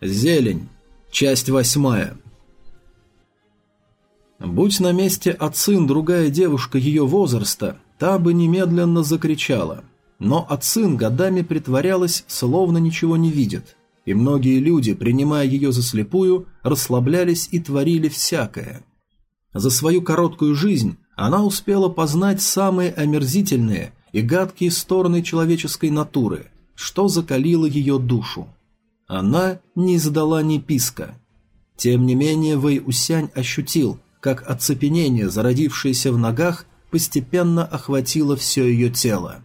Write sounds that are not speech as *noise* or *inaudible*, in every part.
Зелень. Часть восьмая. Будь на месте Ацин другая девушка ее возраста, та бы немедленно закричала. Но Ацин годами притворялась, словно ничего не видит. И многие люди, принимая ее за слепую, расслаблялись и творили всякое. За свою короткую жизнь она успела познать самые омерзительные и гадкие стороны человеческой натуры, что закалило ее душу. Она не издала ни писка. Тем не менее Вэй Усянь ощутил, как оцепенение, зародившееся в ногах, постепенно охватило все ее тело.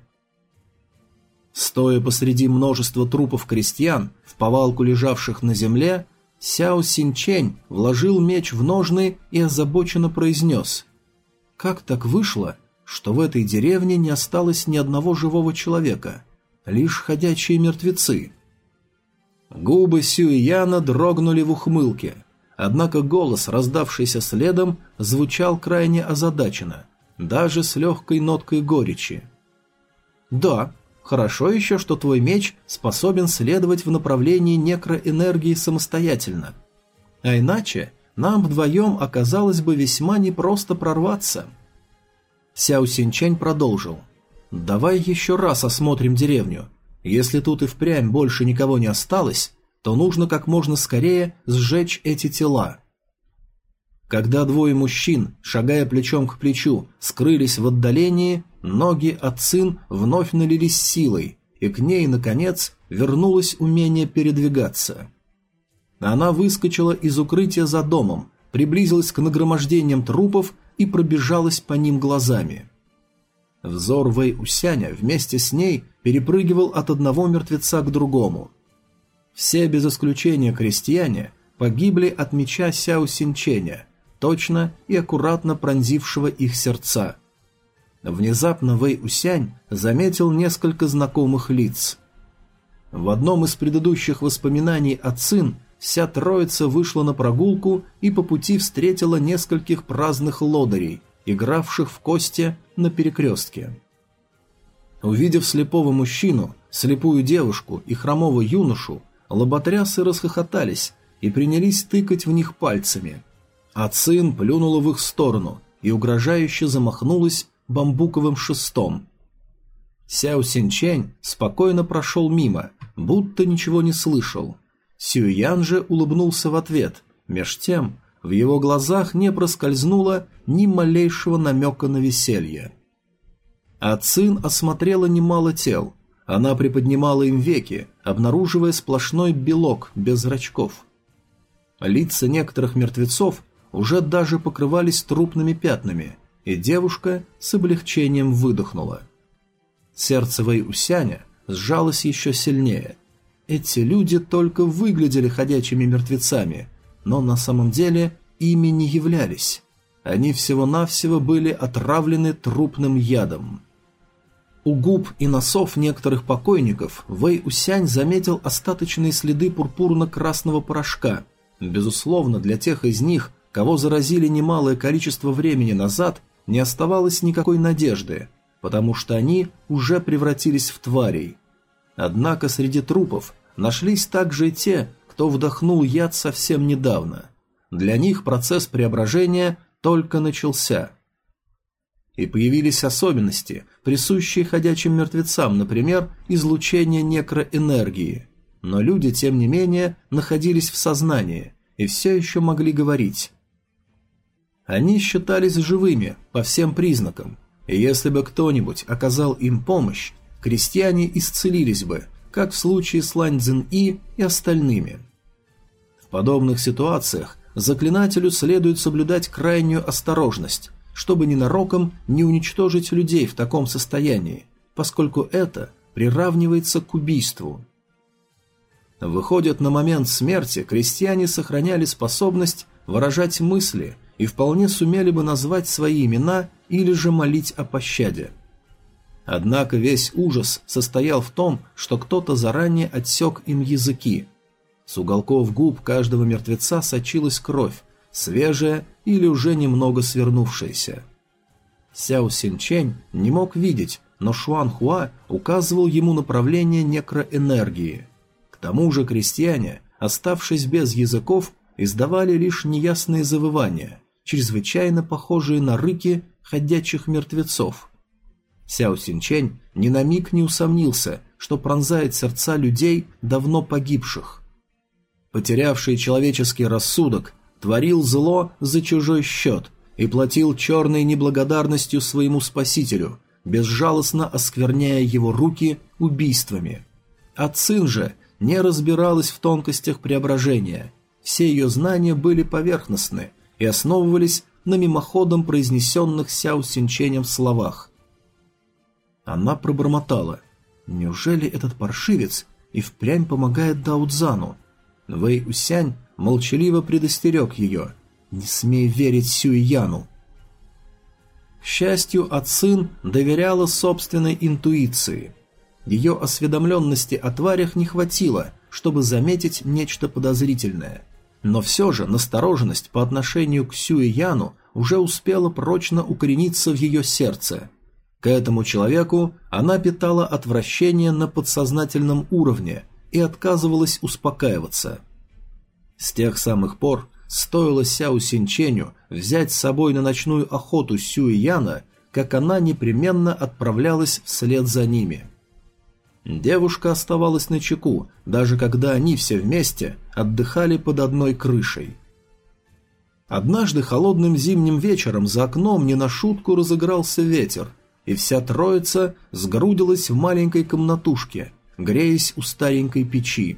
Стоя посреди множества трупов крестьян, в повалку лежавших на земле, Сяо Синчень вложил меч в ножны и озабоченно произнес как так вышло, что в этой деревне не осталось ни одного живого человека, лишь ходячие мертвецы? Губы Сюияна дрогнули в ухмылке, однако голос, раздавшийся следом, звучал крайне озадаченно, даже с легкой ноткой горечи. «Да, хорошо еще, что твой меч способен следовать в направлении некроэнергии самостоятельно. А иначе нам вдвоем оказалось бы весьма непросто прорваться. Сяо Синчань продолжил. «Давай еще раз осмотрим деревню. Если тут и впрямь больше никого не осталось, то нужно как можно скорее сжечь эти тела». Когда двое мужчин, шагая плечом к плечу, скрылись в отдалении, ноги от Цин вновь налились силой, и к ней, наконец, вернулось умение передвигаться. Она выскочила из укрытия за домом, приблизилась к нагромождениям трупов и пробежалась по ним глазами. Взор Вэй Усяня вместе с ней перепрыгивал от одного мертвеца к другому. Все без исключения крестьяне погибли от меча Сяо Синченя, точно и аккуратно пронзившего их сердца. Внезапно Вэй Усянь заметил несколько знакомых лиц. В одном из предыдущих воспоминаний о Цин вся троица вышла на прогулку и по пути встретила нескольких праздных лодырей, игравших в кости на перекрестке. Увидев слепого мужчину, слепую девушку и хромого юношу, лоботрясы расхохотались и принялись тыкать в них пальцами. А Цин плюнула в их сторону и угрожающе замахнулась бамбуковым шестом. Сяо Синчень спокойно прошел мимо, будто ничего не слышал – Сюян же улыбнулся в ответ, меж тем в его глазах не проскользнуло ни малейшего намека на веселье. А Цин осмотрела немало тел. Она приподнимала им веки, обнаруживая сплошной белок без зрачков. Лица некоторых мертвецов уже даже покрывались трупными пятнами, и девушка с облегчением выдохнула. Сердце Вэй Усяня сжалось еще сильнее – эти люди только выглядели ходячими мертвецами, но на самом деле ими не являлись. Они всего-навсего были отравлены трупным ядом. У губ и носов некоторых покойников Вэй Усянь заметил остаточные следы пурпурно-красного порошка. Безусловно, для тех из них, кого заразили немалое количество времени назад, не оставалось никакой надежды, потому что они уже превратились в тварей – Однако среди трупов нашлись также и те, кто вдохнул яд совсем недавно. Для них процесс преображения только начался. И появились особенности, присущие ходячим мертвецам, например, излучение некроэнергии. Но люди, тем не менее, находились в сознании и все еще могли говорить. Они считались живыми по всем признакам, и если бы кто-нибудь оказал им помощь, крестьяне исцелились бы, как в случае с Лань Цзин И и остальными. В подобных ситуациях заклинателю следует соблюдать крайнюю осторожность, чтобы ненароком не уничтожить людей в таком состоянии, поскольку это приравнивается к убийству. Выходит, на момент смерти крестьяне сохраняли способность выражать мысли и вполне сумели бы назвать свои имена или же молить о пощаде – Однако весь ужас состоял в том, что кто-то заранее отсек им языки. С уголков губ каждого мертвеца сочилась кровь, свежая или уже немного свернувшаяся. Сяо Синчень не мог видеть, но Шуан Хуа указывал ему направление некроэнергии. К тому же крестьяне оставшись без языков, издавали лишь неясные завывания, чрезвычайно похожие на рыки ходячих мертвецов. Сяо Синчень ни на миг не усомнился, что пронзает сердца людей, давно погибших. Потерявший человеческий рассудок, творил зло за чужой счет и платил черной неблагодарностью своему спасителю, безжалостно оскверняя его руки убийствами. А Цин же не разбиралась в тонкостях преображения. Все ее знания были поверхностны и основывались на мимоходом произнесенных Сяо Синченем словах. Она пробормотала. «Неужели этот паршивец и впрямь помогает Даудзану?» Вэй Усянь молчаливо предостерег ее. «Не смей верить Сюй Яну». К счастью, Ацин доверяла собственной интуиции. Ее осведомленности о тварях не хватило, чтобы заметить нечто подозрительное. Но все же настороженность по отношению к Сюй Яну уже успела прочно укорениться в ее сердце. К этому человеку она питала отвращение на подсознательном уровне и отказывалась успокаиваться. С тех самых пор стоило Сяо Синченю взять с собой на ночную охоту Сюй Яна, как она непременно отправлялась вслед за ними. Девушка оставалась на чеку, даже когда они все вместе отдыхали под одной крышей. Однажды холодным зимним вечером за окном не на шутку разыгрался ветер – и вся троица сгрудилась в маленькой комнатушке, греясь у старенькой печи.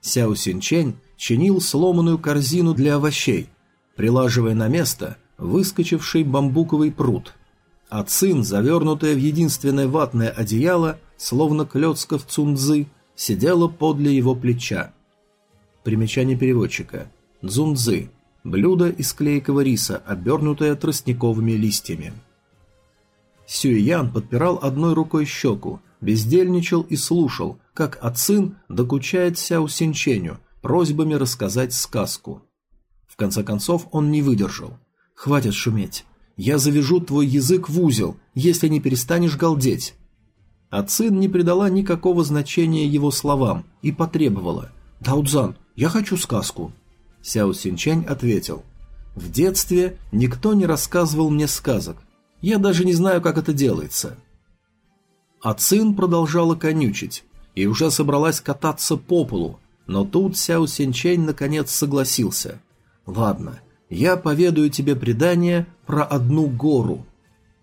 Сяо Синчень чинил сломанную корзину для овощей, прилаживая на место выскочивший бамбуковый пруд. А Цин, завернутая в единственное ватное одеяло, словно клетка в цунцзы, сидела подле его плеча. Примечание переводчика. Цунцзы – блюдо из клейкого риса, обернутое тростниковыми листьями. Сюйян подпирал одной рукой щеку, бездельничал и слушал, как Ацин докучает Сяо Синченю просьбами рассказать сказку. В конце концов он не выдержал. «Хватит шуметь. Я завяжу твой язык в узел, если не перестанешь галдеть». Ацин не придала никакого значения его словам и потребовала. «Даудзан, я хочу сказку». Сяо Синчень ответил. «В детстве никто не рассказывал мне сказок, я даже не знаю, как это делается. А Цин продолжала конючить и уже собралась кататься по полу, но тут Сяо Синчень наконец согласился. «Ладно, я поведаю тебе предание про одну гору».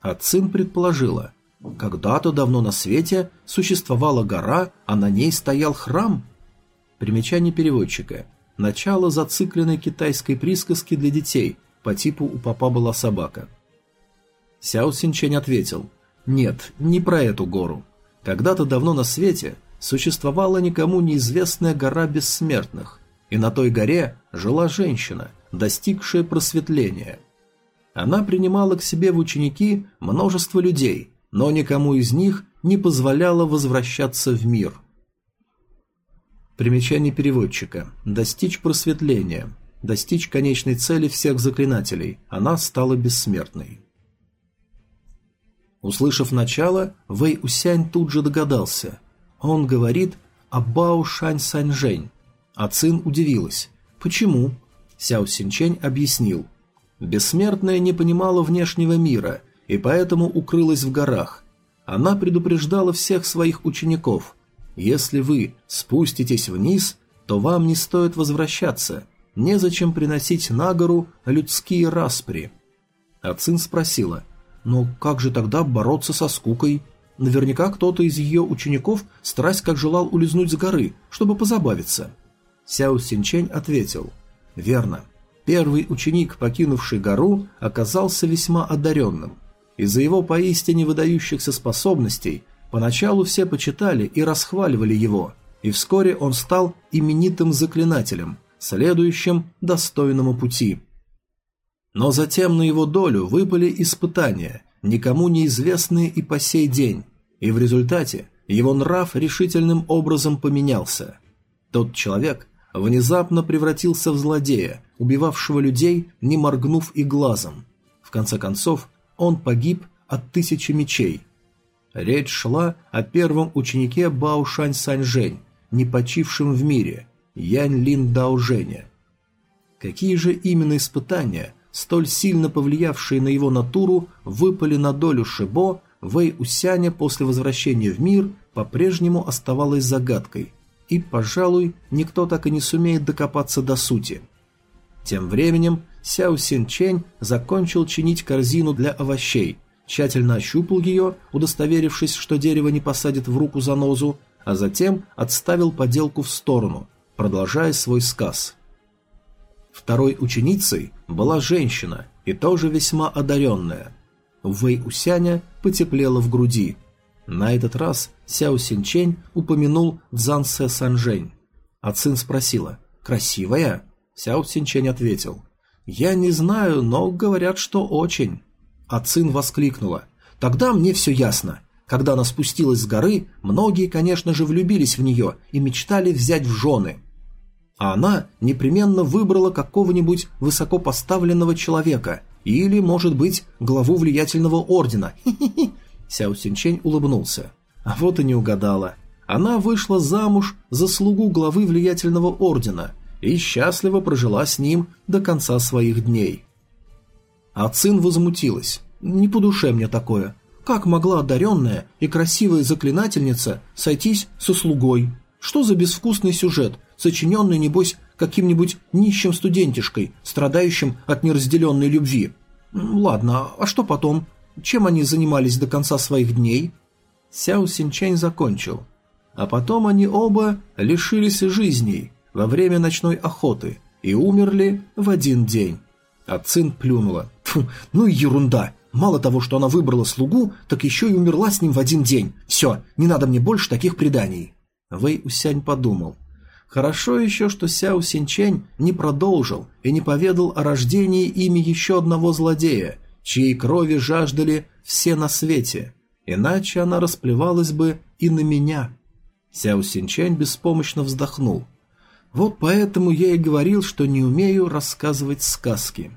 А Цин предположила. «Когда-то давно на свете существовала гора, а на ней стоял храм». Примечание переводчика. Начало зацикленной китайской присказки для детей, по типу «у папа была собака». Сяо Синчень ответил, «Нет, не про эту гору. Когда-то давно на свете существовала никому неизвестная гора бессмертных, и на той горе жила женщина, достигшая просветления. Она принимала к себе в ученики множество людей, но никому из них не позволяла возвращаться в мир». Примечание переводчика. Достичь просветления. Достичь конечной цели всех заклинателей. Она стала бессмертной. Услышав начало, Вэй Усянь тут же догадался. Он говорит о Бао Шань Саньжэнь. А Цин удивилась. Почему? Сяо Синчень объяснил. Бессмертная не понимала внешнего мира и поэтому укрылась в горах. Она предупреждала всех своих учеников. Если вы спуститесь вниз, то вам не стоит возвращаться. Незачем приносить на гору людские распри. А Цин спросила – но как же тогда бороться со скукой? Наверняка кто-то из ее учеников страсть как желал улизнуть с горы, чтобы позабавиться. Сяо Синчень ответил. Верно. Первый ученик, покинувший гору, оказался весьма одаренным. Из-за его поистине выдающихся способностей поначалу все почитали и расхваливали его, и вскоре он стал именитым заклинателем, следующим достойному пути. Но затем на его долю выпали испытания, никому неизвестные и по сей день, и в результате его нрав решительным образом поменялся. Тот человек внезапно превратился в злодея, убивавшего людей, не моргнув и глазом. В конце концов, он погиб от тысячи мечей. Речь шла о первом ученике Бао Шань Саньжэнь, не почившем в мире, Янь Лин Дао Женя. Какие же именно испытания, столь сильно повлиявшие на его натуру, выпали на долю Шибо, Вэй Усяня после возвращения в мир по-прежнему оставалась загадкой, и, пожалуй, никто так и не сумеет докопаться до сути. Тем временем Сяо Син Чень закончил чинить корзину для овощей, тщательно ощупал ее, удостоверившись, что дерево не посадит в руку занозу, а затем отставил поделку в сторону, продолжая свой сказ. Второй ученицей была женщина, и тоже весьма одаренная. Вэй Усяня потеплела в груди. На этот раз Сяо Синчень упомянул Цзан Сэ. А Цин спросила «Красивая?» Сяо Синчень ответил «Я не знаю, но говорят, что очень». А воскликнула «Тогда мне все ясно. Когда она спустилась с горы, многие, конечно же, влюбились в нее и мечтали взять в жены. А она непременно выбрала какого-нибудь высокопоставленного человека или, может быть, главу влиятельного ордена. Сяо Синчень улыбнулся. А вот и не угадала. Она вышла замуж за слугу главы влиятельного ордена и счастливо прожила с ним до конца своих дней. А Цин возмутилась. «Не по душе мне такое. Как могла одаренная и красивая заклинательница сойтись со слугой? Что за безвкусный сюжет, сочиненный, небось, каким-нибудь нищим студентишкой, страдающим от неразделенной любви? Ладно, а что потом? Чем они занимались до конца своих дней? Сяо Синчань закончил. А потом они оба лишились жизней во время ночной охоты и умерли в один день. А Цин плюнула. Фу, ну и ерунда. Мало того, что она выбрала слугу, так еще и умерла с ним в один день. Все, не надо мне больше таких преданий. Вэй Усянь подумал. Хорошо еще, что Сяо Синчень не продолжил и не поведал о рождении ими еще одного злодея, чьей крови жаждали все на свете, иначе она расплевалась бы и на меня. Сяо Синчень беспомощно вздохнул. Вот поэтому я и говорил, что не умею рассказывать сказки.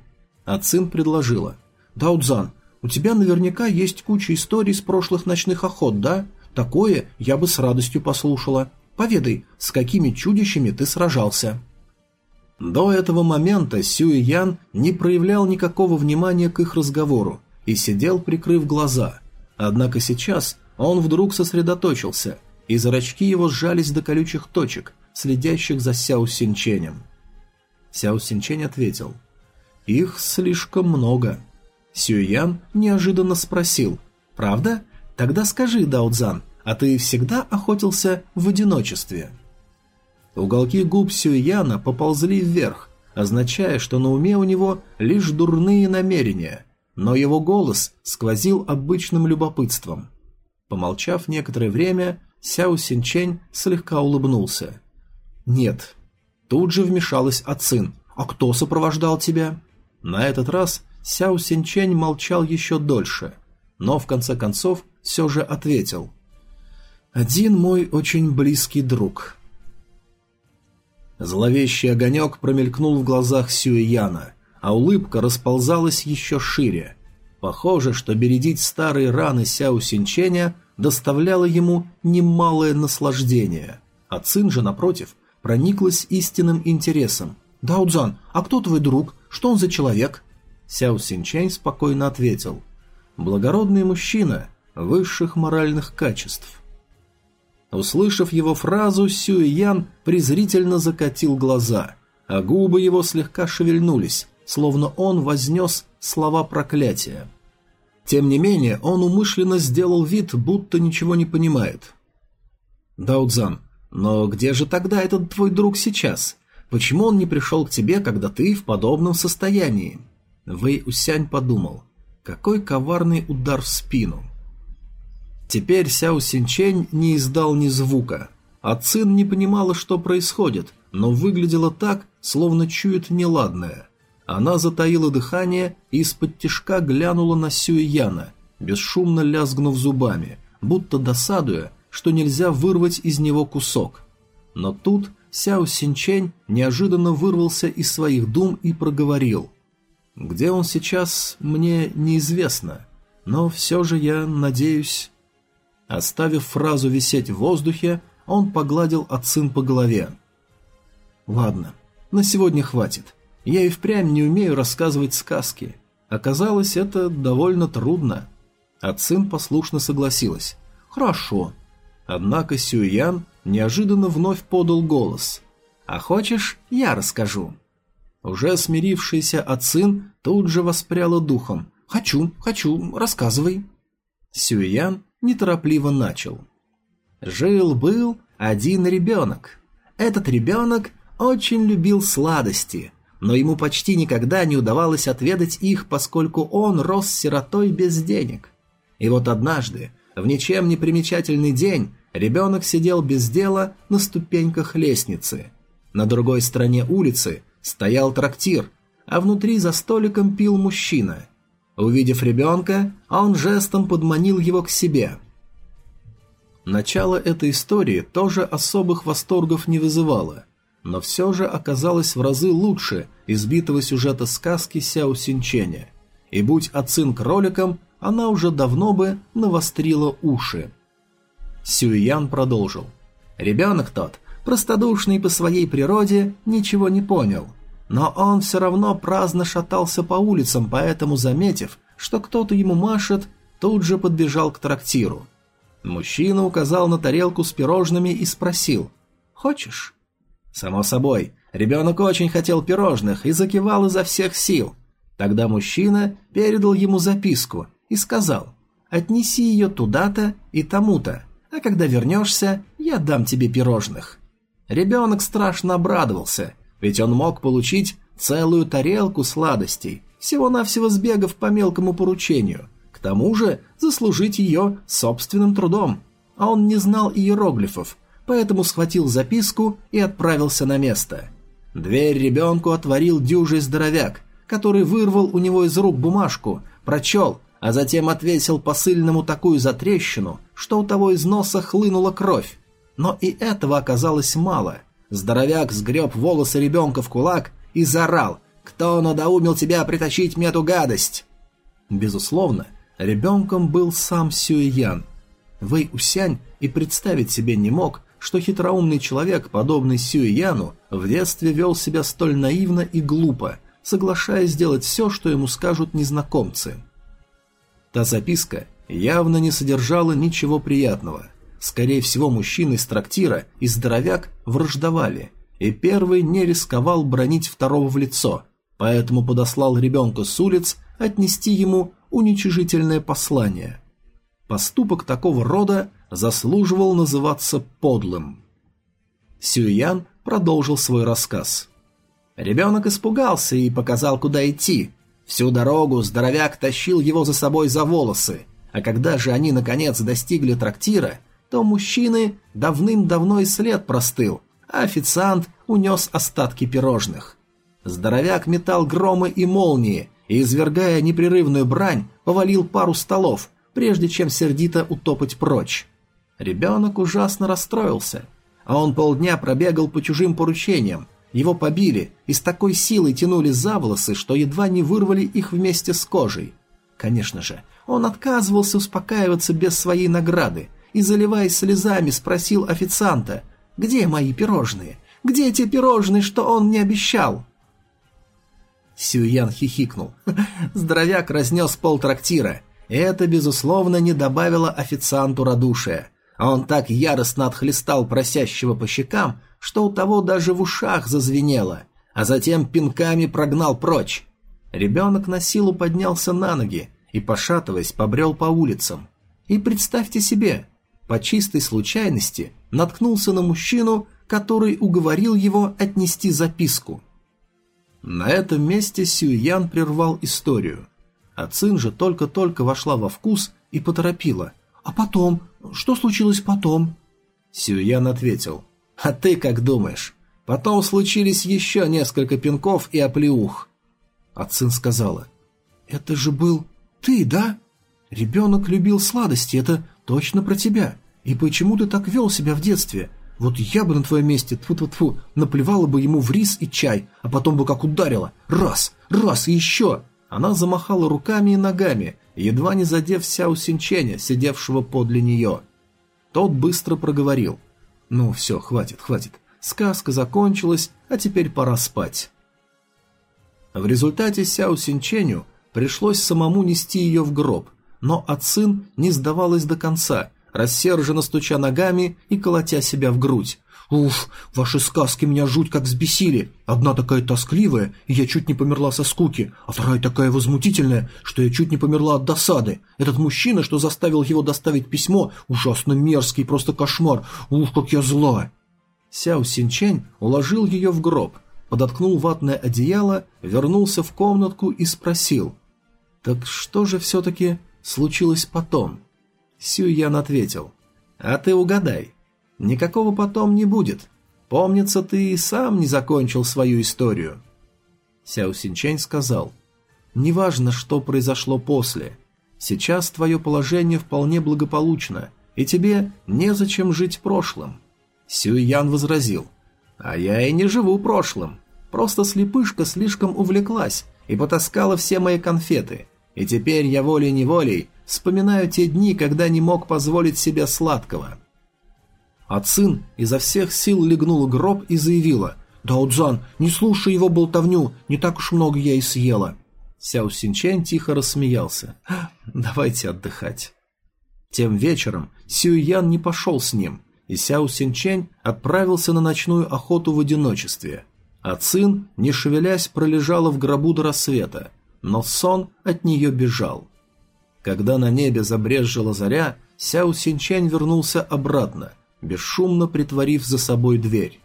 А Цин предложила. Даудзан, у тебя наверняка есть куча историй с прошлых ночных охот, да? Такое я бы с радостью послушала. Поведай, с какими чудищами ты сражался?» До этого момента Сюй Ян не проявлял никакого внимания к их разговору и сидел, прикрыв глаза. Однако сейчас он вдруг сосредоточился, и зрачки его сжались до колючих точек, следящих за Сяо Синченем. Сяо Синчень ответил, «Их слишком много». Сюян неожиданно спросил, «Правда? Тогда скажи, Даудзан, а ты всегда охотился в одиночестве?» Уголки губ Сюяна поползли вверх, означая, что на уме у него лишь дурные намерения, но его голос сквозил обычным любопытством. Помолчав некоторое время, Сяо Синчень слегка улыбнулся. «Нет». Тут же вмешалась Ацин. «А кто сопровождал тебя?» На этот раз Сяо Синчень молчал еще дольше, но в конце концов все же ответил. «Один мой очень близкий друг». Зловещий огонек промелькнул в глазах Сюэяна, а улыбка расползалась еще шире. Похоже, что бередить старые раны Сяо Синченя доставляло ему немалое наслаждение, а Цин же, напротив, прониклась истинным интересом. «Даудзан, а кто твой друг? Что он за человек?» Сяо Синчэнь спокойно ответил. «Благородный мужчина высших моральных качеств». Услышав его фразу, Сюэ Ян презрительно закатил глаза, а губы его слегка шевельнулись, словно он вознес слова проклятия. Тем не менее, он умышленно сделал вид, будто ничего не понимает. «Даудзан, но где же тогда этот твой друг сейчас? Почему он не пришел к тебе, когда ты в подобном состоянии?» Вэй Усянь подумал, какой коварный удар в спину. Теперь Сяо Синчень не издал ни звука, а Цин не понимала, что происходит, но выглядела так, словно чует неладное. Она затаила дыхание и из-под тишка глянула на Сюэяна, бесшумно лязгнув зубами, будто досадуя, что нельзя вырвать из него кусок. Но тут Сяо Синчень неожиданно вырвался из своих дум и проговорил – где он сейчас, мне неизвестно, но все же я надеюсь... Оставив фразу висеть в воздухе, он погладил Ацин по голове. Ладно, на сегодня хватит. Я и впрямь не умею рассказывать сказки. Оказалось, это довольно трудно. А Цин послушно согласилась. Хорошо. Однако Сюян неожиданно вновь подал голос. «А хочешь, я расскажу?» Уже смирившийся Ацин тут же воспряла духом. «Хочу, хочу, рассказывай». Сюян неторопливо начал. Жил-был один ребенок. Этот ребенок очень любил сладости, но ему почти никогда не удавалось отведать их, поскольку он рос сиротой без денег. И вот однажды, в ничем не примечательный день, ребенок сидел без дела на ступеньках лестницы. На другой стороне улицы стоял трактир, а внутри за столиком пил мужчина. Увидев ребенка, он жестом подманил его к себе. Начало этой истории тоже особых восторгов не вызывало, но все же оказалось в разы лучше избитого сюжета сказки Сяо Синченя. И будь Ацин кроликом, она уже давно бы навострила уши. Сюйян продолжил. Ребенок тот, простодушный по своей природе, ничего не понял – но он все равно праздно шатался по улицам, поэтому, заметив, что кто-то ему машет, тут же подбежал к трактиру. Мужчина указал на тарелку с пирожными и спросил «Хочешь?». Само собой, ребенок очень хотел пирожных и закивал изо всех сил. Тогда мужчина передал ему записку и сказал «Отнеси ее туда-то и тому-то, а когда вернешься, я дам тебе пирожных». Ребенок страшно обрадовался – ведь он мог получить целую тарелку сладостей, всего-навсего сбегав по мелкому поручению. К тому же заслужить ее собственным трудом. А он не знал иероглифов, поэтому схватил записку и отправился на место. Дверь ребенку отворил дюжий здоровяк, который вырвал у него из рук бумажку, прочел, а затем отвесил посыльному такую затрещину, что у того из носа хлынула кровь. Но и этого оказалось мало – Здоровяк сгреб волосы ребенка в кулак и заорал «Кто надоумил тебя притащить мне эту гадость?» Безусловно, ребенком был сам Сюэян. Вэй Усянь и представить себе не мог, что хитроумный человек, подобный Сюэяну, в детстве вел себя столь наивно и глупо, соглашаясь сделать все, что ему скажут незнакомцы. Та записка явно не содержала ничего приятного – Скорее всего, мужчины из трактира и здоровяк враждовали, и первый не рисковал бронить второго в лицо, поэтому подослал ребенка с улиц отнести ему уничижительное послание. Поступок такого рода заслуживал называться подлым. Сюян продолжил свой рассказ. Ребенок испугался и показал, куда идти. Всю дорогу здоровяк тащил его за собой за волосы, а когда же они наконец достигли трактира, то мужчины давным-давно и след простыл, а официант унес остатки пирожных. Здоровяк метал громы и молнии и, извергая непрерывную брань, повалил пару столов, прежде чем сердито утопать прочь. Ребенок ужасно расстроился, а он полдня пробегал по чужим поручениям, его побили и с такой силой тянули за волосы, что едва не вырвали их вместе с кожей. Конечно же, он отказывался успокаиваться без своей награды и, заливаясь слезами, спросил официанта, «Где мои пирожные? Где те пирожные, что он мне обещал?» Сюян хихикнул. *laughs* Здоровяк разнес пол трактира. Это, безусловно, не добавило официанту радушия. Он так яростно отхлестал просящего по щекам, что у того даже в ушах зазвенело, а затем пинками прогнал прочь. Ребенок на силу поднялся на ноги и, пошатываясь, побрел по улицам. И представьте себе, по чистой случайности наткнулся на мужчину, который уговорил его отнести записку. На этом месте Сюян прервал историю. А Цин же только-только вошла во вкус и поторопила. «А потом? Что случилось потом?» Сюян ответил. «А ты как думаешь? Потом случились еще несколько пинков и оплеух». А Цин сказала. «Это же был ты, да? Ребенок любил сладости, это точно про тебя. И почему ты так вел себя в детстве? Вот я бы на твоем месте, тфу тфу тфу наплевала бы ему в рис и чай, а потом бы как ударила. Раз, раз и еще. Она замахала руками и ногами, едва не задев Сяо Синченя, сидевшего подле нее. Тот быстро проговорил. «Ну все, хватит, хватит. сказка закончилась, а теперь пора спать. В результате Сяо Синченю пришлось самому нести ее в гроб, но Ацин не сдавалась до конца, рассерженно стуча ногами и колотя себя в грудь. «Уф, ваши сказки меня жуть как взбесили. Одна такая тоскливая, и я чуть не померла со скуки, а вторая такая возмутительная, что я чуть не померла от досады. Этот мужчина, что заставил его доставить письмо, ужасно мерзкий, просто кошмар. Ух, как я зла!» Сяо Синчень уложил ее в гроб, подоткнул ватное одеяло, вернулся в комнатку и спросил. «Так что же все-таки случилось потом?» Сюян ответил. «А ты угадай. Никакого потом не будет. Помнится, ты и сам не закончил свою историю». Сяо Синчень сказал. «Неважно, что произошло после. Сейчас твое положение вполне благополучно, и тебе незачем жить прошлым. Сюйян возразил. «А я и не живу прошлым. Просто слепышка слишком увлеклась и потаскала все мои конфеты. И теперь я волей-неволей вспоминаю те дни, когда не мог позволить себе сладкого». А Цин изо всех сил легнула гроб и заявила. «Даудзан, не слушай его болтовню, не так уж много я и съела». Сяо Синчэн тихо рассмеялся. «Давайте отдыхать». Тем вечером Сюйян не пошел с ним – и Сяо Синчень отправился на ночную охоту в одиночестве. А Цин, не шевелясь, пролежала в гробу до рассвета, но сон от нее бежал. Когда на небе забрезжила заря, Сяо Синчень вернулся обратно, бесшумно притворив за собой дверь.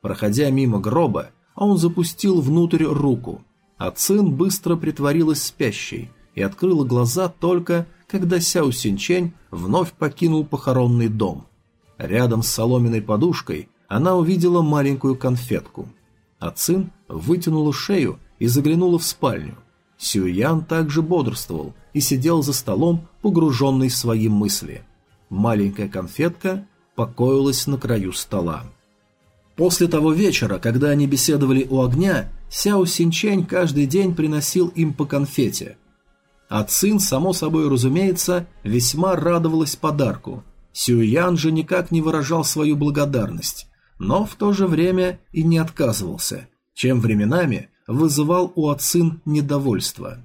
Проходя мимо гроба, он запустил внутрь руку, а Цин быстро притворилась спящей и открыла глаза только, когда Сяо Синчень вновь покинул похоронный дом – Рядом с соломенной подушкой она увидела маленькую конфетку. А Цин вытянула шею и заглянула в спальню. Сюян также бодрствовал и сидел за столом, погруженный в свои мысли. Маленькая конфетка покоилась на краю стола. После того вечера, когда они беседовали у огня, Сяо Синчень каждый день приносил им по конфете. А Цин, само собой разумеется, весьма радовалась подарку – Сюян же никак не выражал свою благодарность, но в то же время и не отказывался, чем временами вызывал у Ацин недовольство.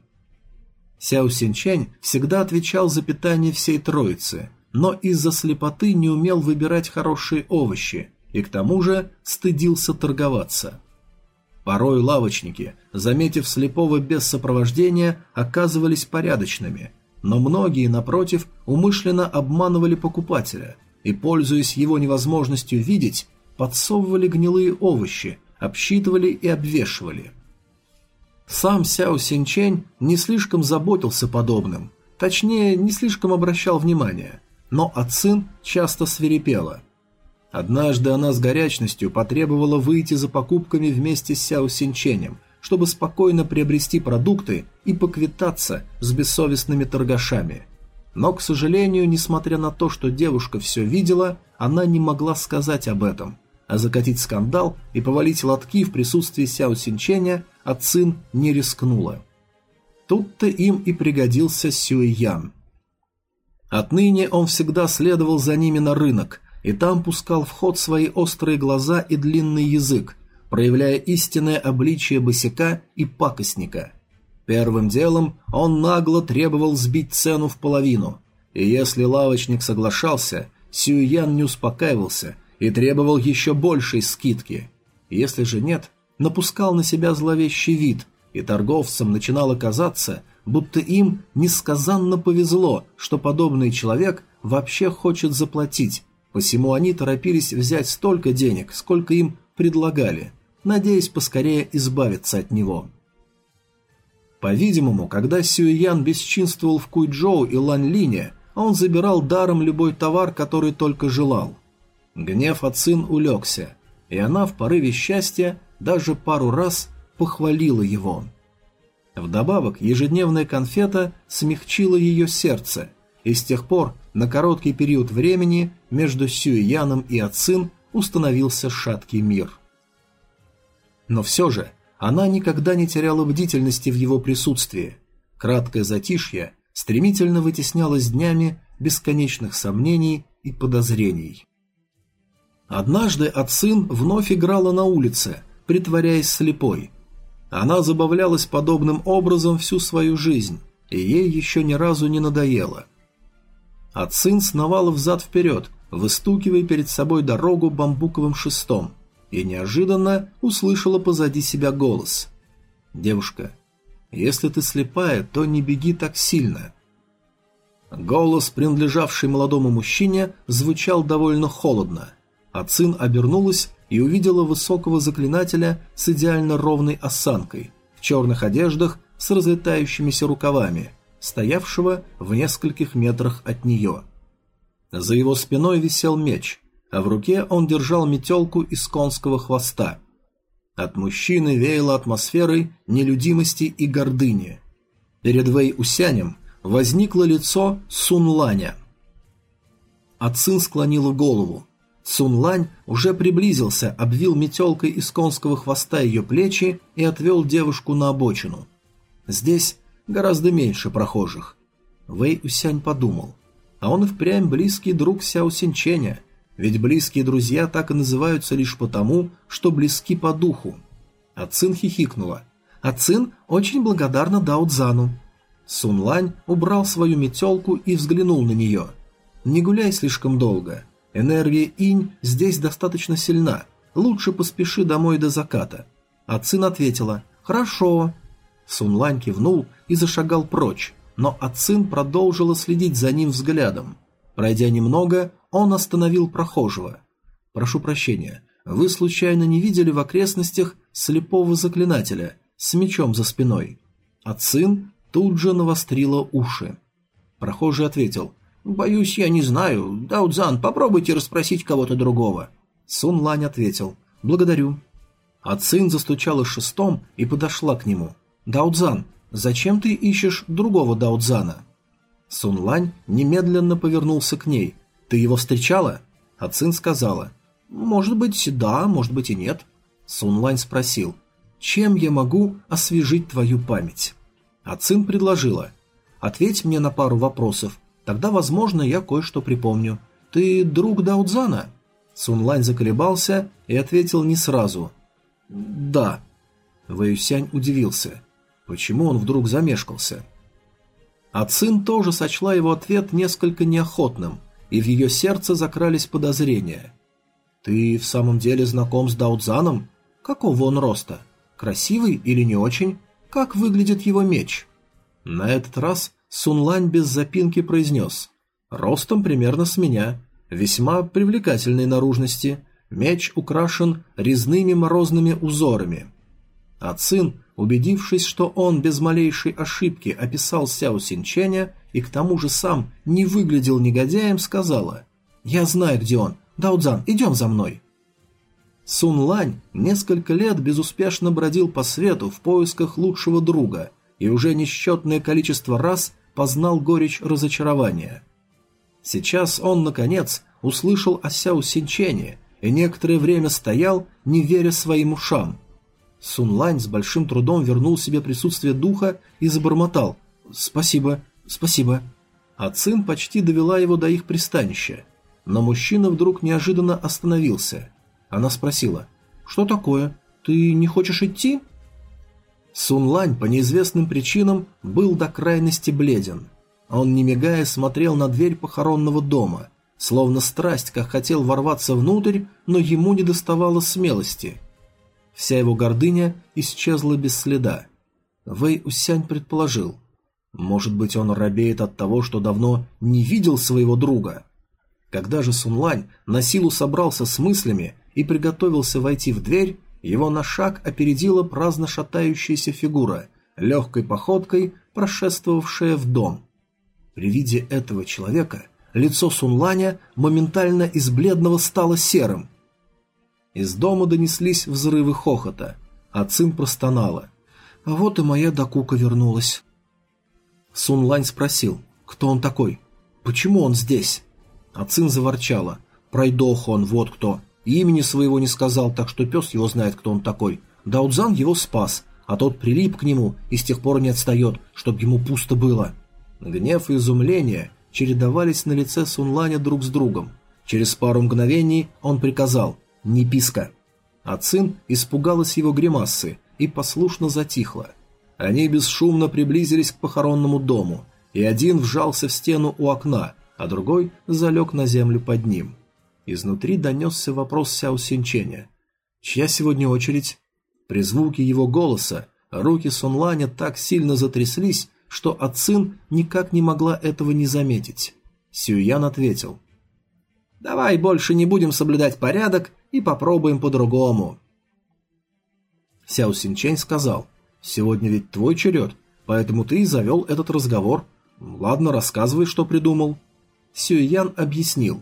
Сяо Синчань всегда отвечал за питание всей троицы, но из-за слепоты не умел выбирать хорошие овощи и к тому же стыдился торговаться. Порой лавочники, заметив слепого без сопровождения, оказывались порядочными – но многие, напротив, умышленно обманывали покупателя и, пользуясь его невозможностью видеть, подсовывали гнилые овощи, обсчитывали и обвешивали. Сам Сяо Синчень не слишком заботился подобным, точнее, не слишком обращал внимания, но Ацин часто свирепела. Однажды она с горячностью потребовала выйти за покупками вместе с Сяо Синченем – чтобы спокойно приобрести продукты и поквитаться с бессовестными торгашами. Но, к сожалению, несмотря на то, что девушка все видела, она не могла сказать об этом, а закатить скандал и повалить лотки в присутствии Сяо Синченя от Цин не рискнула. Тут-то им и пригодился Сюй Ян. Отныне он всегда следовал за ними на рынок, и там пускал в ход свои острые глаза и длинный язык, проявляя истинное обличие босяка и пакостника. Первым делом он нагло требовал сбить цену в половину, и если лавочник соглашался, Сюян не успокаивался и требовал еще большей скидки. Если же нет, напускал на себя зловещий вид, и торговцам начинало казаться, будто им несказанно повезло, что подобный человек вообще хочет заплатить, посему они торопились взять столько денег, сколько им предлагали – надеясь поскорее избавиться от него. По-видимому, когда Сюэян бесчинствовал в Куйчжоу и Ланьлине, он забирал даром любой товар, который только желал. Гнев от сын улегся, и она в порыве счастья даже пару раз похвалила его. Вдобавок, ежедневная конфета смягчила ее сердце, и с тех пор на короткий период времени между Сюэяном и Ацин установился шаткий мир. Но все же она никогда не теряла бдительности в его присутствии. Краткое затишье стремительно вытеснялось днями бесконечных сомнений и подозрений. Однажды Ацин вновь играла на улице, притворяясь слепой. Она забавлялась подобным образом всю свою жизнь, и ей еще ни разу не надоело. Ацин сновала взад-вперед, выстукивая перед собой дорогу бамбуковым шестом, и неожиданно услышала позади себя голос. «Девушка, если ты слепая, то не беги так сильно». Голос, принадлежавший молодому мужчине, звучал довольно холодно. Ацин обернулась и увидела высокого заклинателя с идеально ровной осанкой, в черных одеждах с разлетающимися рукавами, стоявшего в нескольких метрах от нее. За его спиной висел меч, а в руке он держал метелку из конского хвоста. От мужчины веяло атмосферой нелюдимости и гордыни. Перед Вэй Усянем возникло лицо Сунланя. Ацин склонила голову. Сунлань уже приблизился, обвил метелкой из конского хвоста ее плечи и отвел девушку на обочину. Здесь гораздо меньше прохожих. Вэй Усянь подумал. А он и впрямь близкий друг Сяо Синченя, ведь близкие друзья так и называются лишь потому, что близки по духу. А Цин хихикнула. А Цин очень благодарна Дао Цзану. Сунлань убрал свою метелку и взглянул на нее. «Не гуляй слишком долго. Энергия инь здесь достаточно сильна. Лучше поспеши домой до заката». А Цин ответила «Хорошо». Сунлань кивнул и зашагал прочь, но Ацин продолжила следить за ним взглядом. Пройдя немного, он остановил прохожего. «Прошу прощения, вы случайно не видели в окрестностях слепого заклинателя с мечом за спиной?» Ацин тут же навострила уши. Прохожий ответил, «Боюсь, я не знаю. Даудзан, попробуйте расспросить кого-то другого». Сун Лань ответил, «Благодарю». Ацин застучала шестом и подошла к нему. «Даудзан, Зачем ты ищешь другого Даудзана?» Сунлань немедленно повернулся к ней. «Ты его встречала?» А Цин сказала. «Может быть, да, может быть и нет». Сунлань спросил. «Чем я могу освежить твою память?» А Цин предложила. «Ответь мне на пару вопросов, тогда, возможно, я кое-что припомню. Ты друг Даудзана?» Сунлань заколебался и ответил не сразу. «Да». Вэюсянь удивился. Почему он вдруг замешкался? А Цин тоже сочла его ответ несколько неохотным, и в ее сердце закрались подозрения. «Ты в самом деле знаком с Даудзаном? Какого он роста? Красивый или не очень? Как выглядит его меч?» На этот раз Сунлань без запинки произнес. «Ростом примерно с меня, весьма привлекательной наружности, меч украшен резными морозными узорами». А Цин Убедившись, что он без малейшей ошибки описал Сяо Синченя и к тому же сам не выглядел негодяем, сказала «Я знаю, где он. Даудзан, идем за мной». Сун Лань несколько лет безуспешно бродил по свету в поисках лучшего друга и уже несчетное количество раз познал горечь разочарования. Сейчас он, наконец, услышал о Сяо Синчене и некоторое время стоял, не веря своим ушам – Сунлань с большим трудом вернул себе присутствие духа и забормотал «Спасибо, спасибо». А Цин почти довела его до их пристанища. Но мужчина вдруг неожиданно остановился. Она спросила «Что такое? Ты не хочешь идти?» Сунлань по неизвестным причинам был до крайности бледен. Он, не мигая, смотрел на дверь похоронного дома, словно страсть, как хотел ворваться внутрь, но ему не доставало смелости – Вся его гордыня исчезла без следа. Вэй Усянь предположил. Может быть, он робеет от того, что давно не видел своего друга. Когда же Сунлань на силу собрался с мыслями и приготовился войти в дверь, его на шаг опередила праздно шатающаяся фигура, легкой походкой прошествовавшая в дом. При виде этого человека лицо Сунланя моментально из бледного стало серым – из дома донеслись взрывы хохота, а Цин простонала. «А вот и моя Дакука вернулась». Сун Лань спросил, кто он такой? Почему он здесь? А Цин заворчала. Пройдох он, вот кто. Имени своего не сказал, так что пес его знает, кто он такой. Даудзан его спас, а тот прилип к нему и с тех пор не отстает, чтоб ему пусто было. Гнев и изумление чередовались на лице Сунланя друг с другом. Через пару мгновений он приказал «Не писка». А Цин испугалась его гримасы и послушно затихла. Они бесшумно приблизились к похоронному дому, и один вжался в стену у окна, а другой залег на землю под ним. Изнутри донесся вопрос Сяо Синченя. «Чья сегодня очередь?» При звуке его голоса руки Сунланя так сильно затряслись, что Ацин никак не могла этого не заметить. Сюян ответил. «Давай больше не будем соблюдать порядок и попробуем по-другому». Сяо Синчень сказал, «Сегодня ведь твой черед, поэтому ты и завел этот разговор. Ладно, рассказывай, что придумал». Сюян объяснил.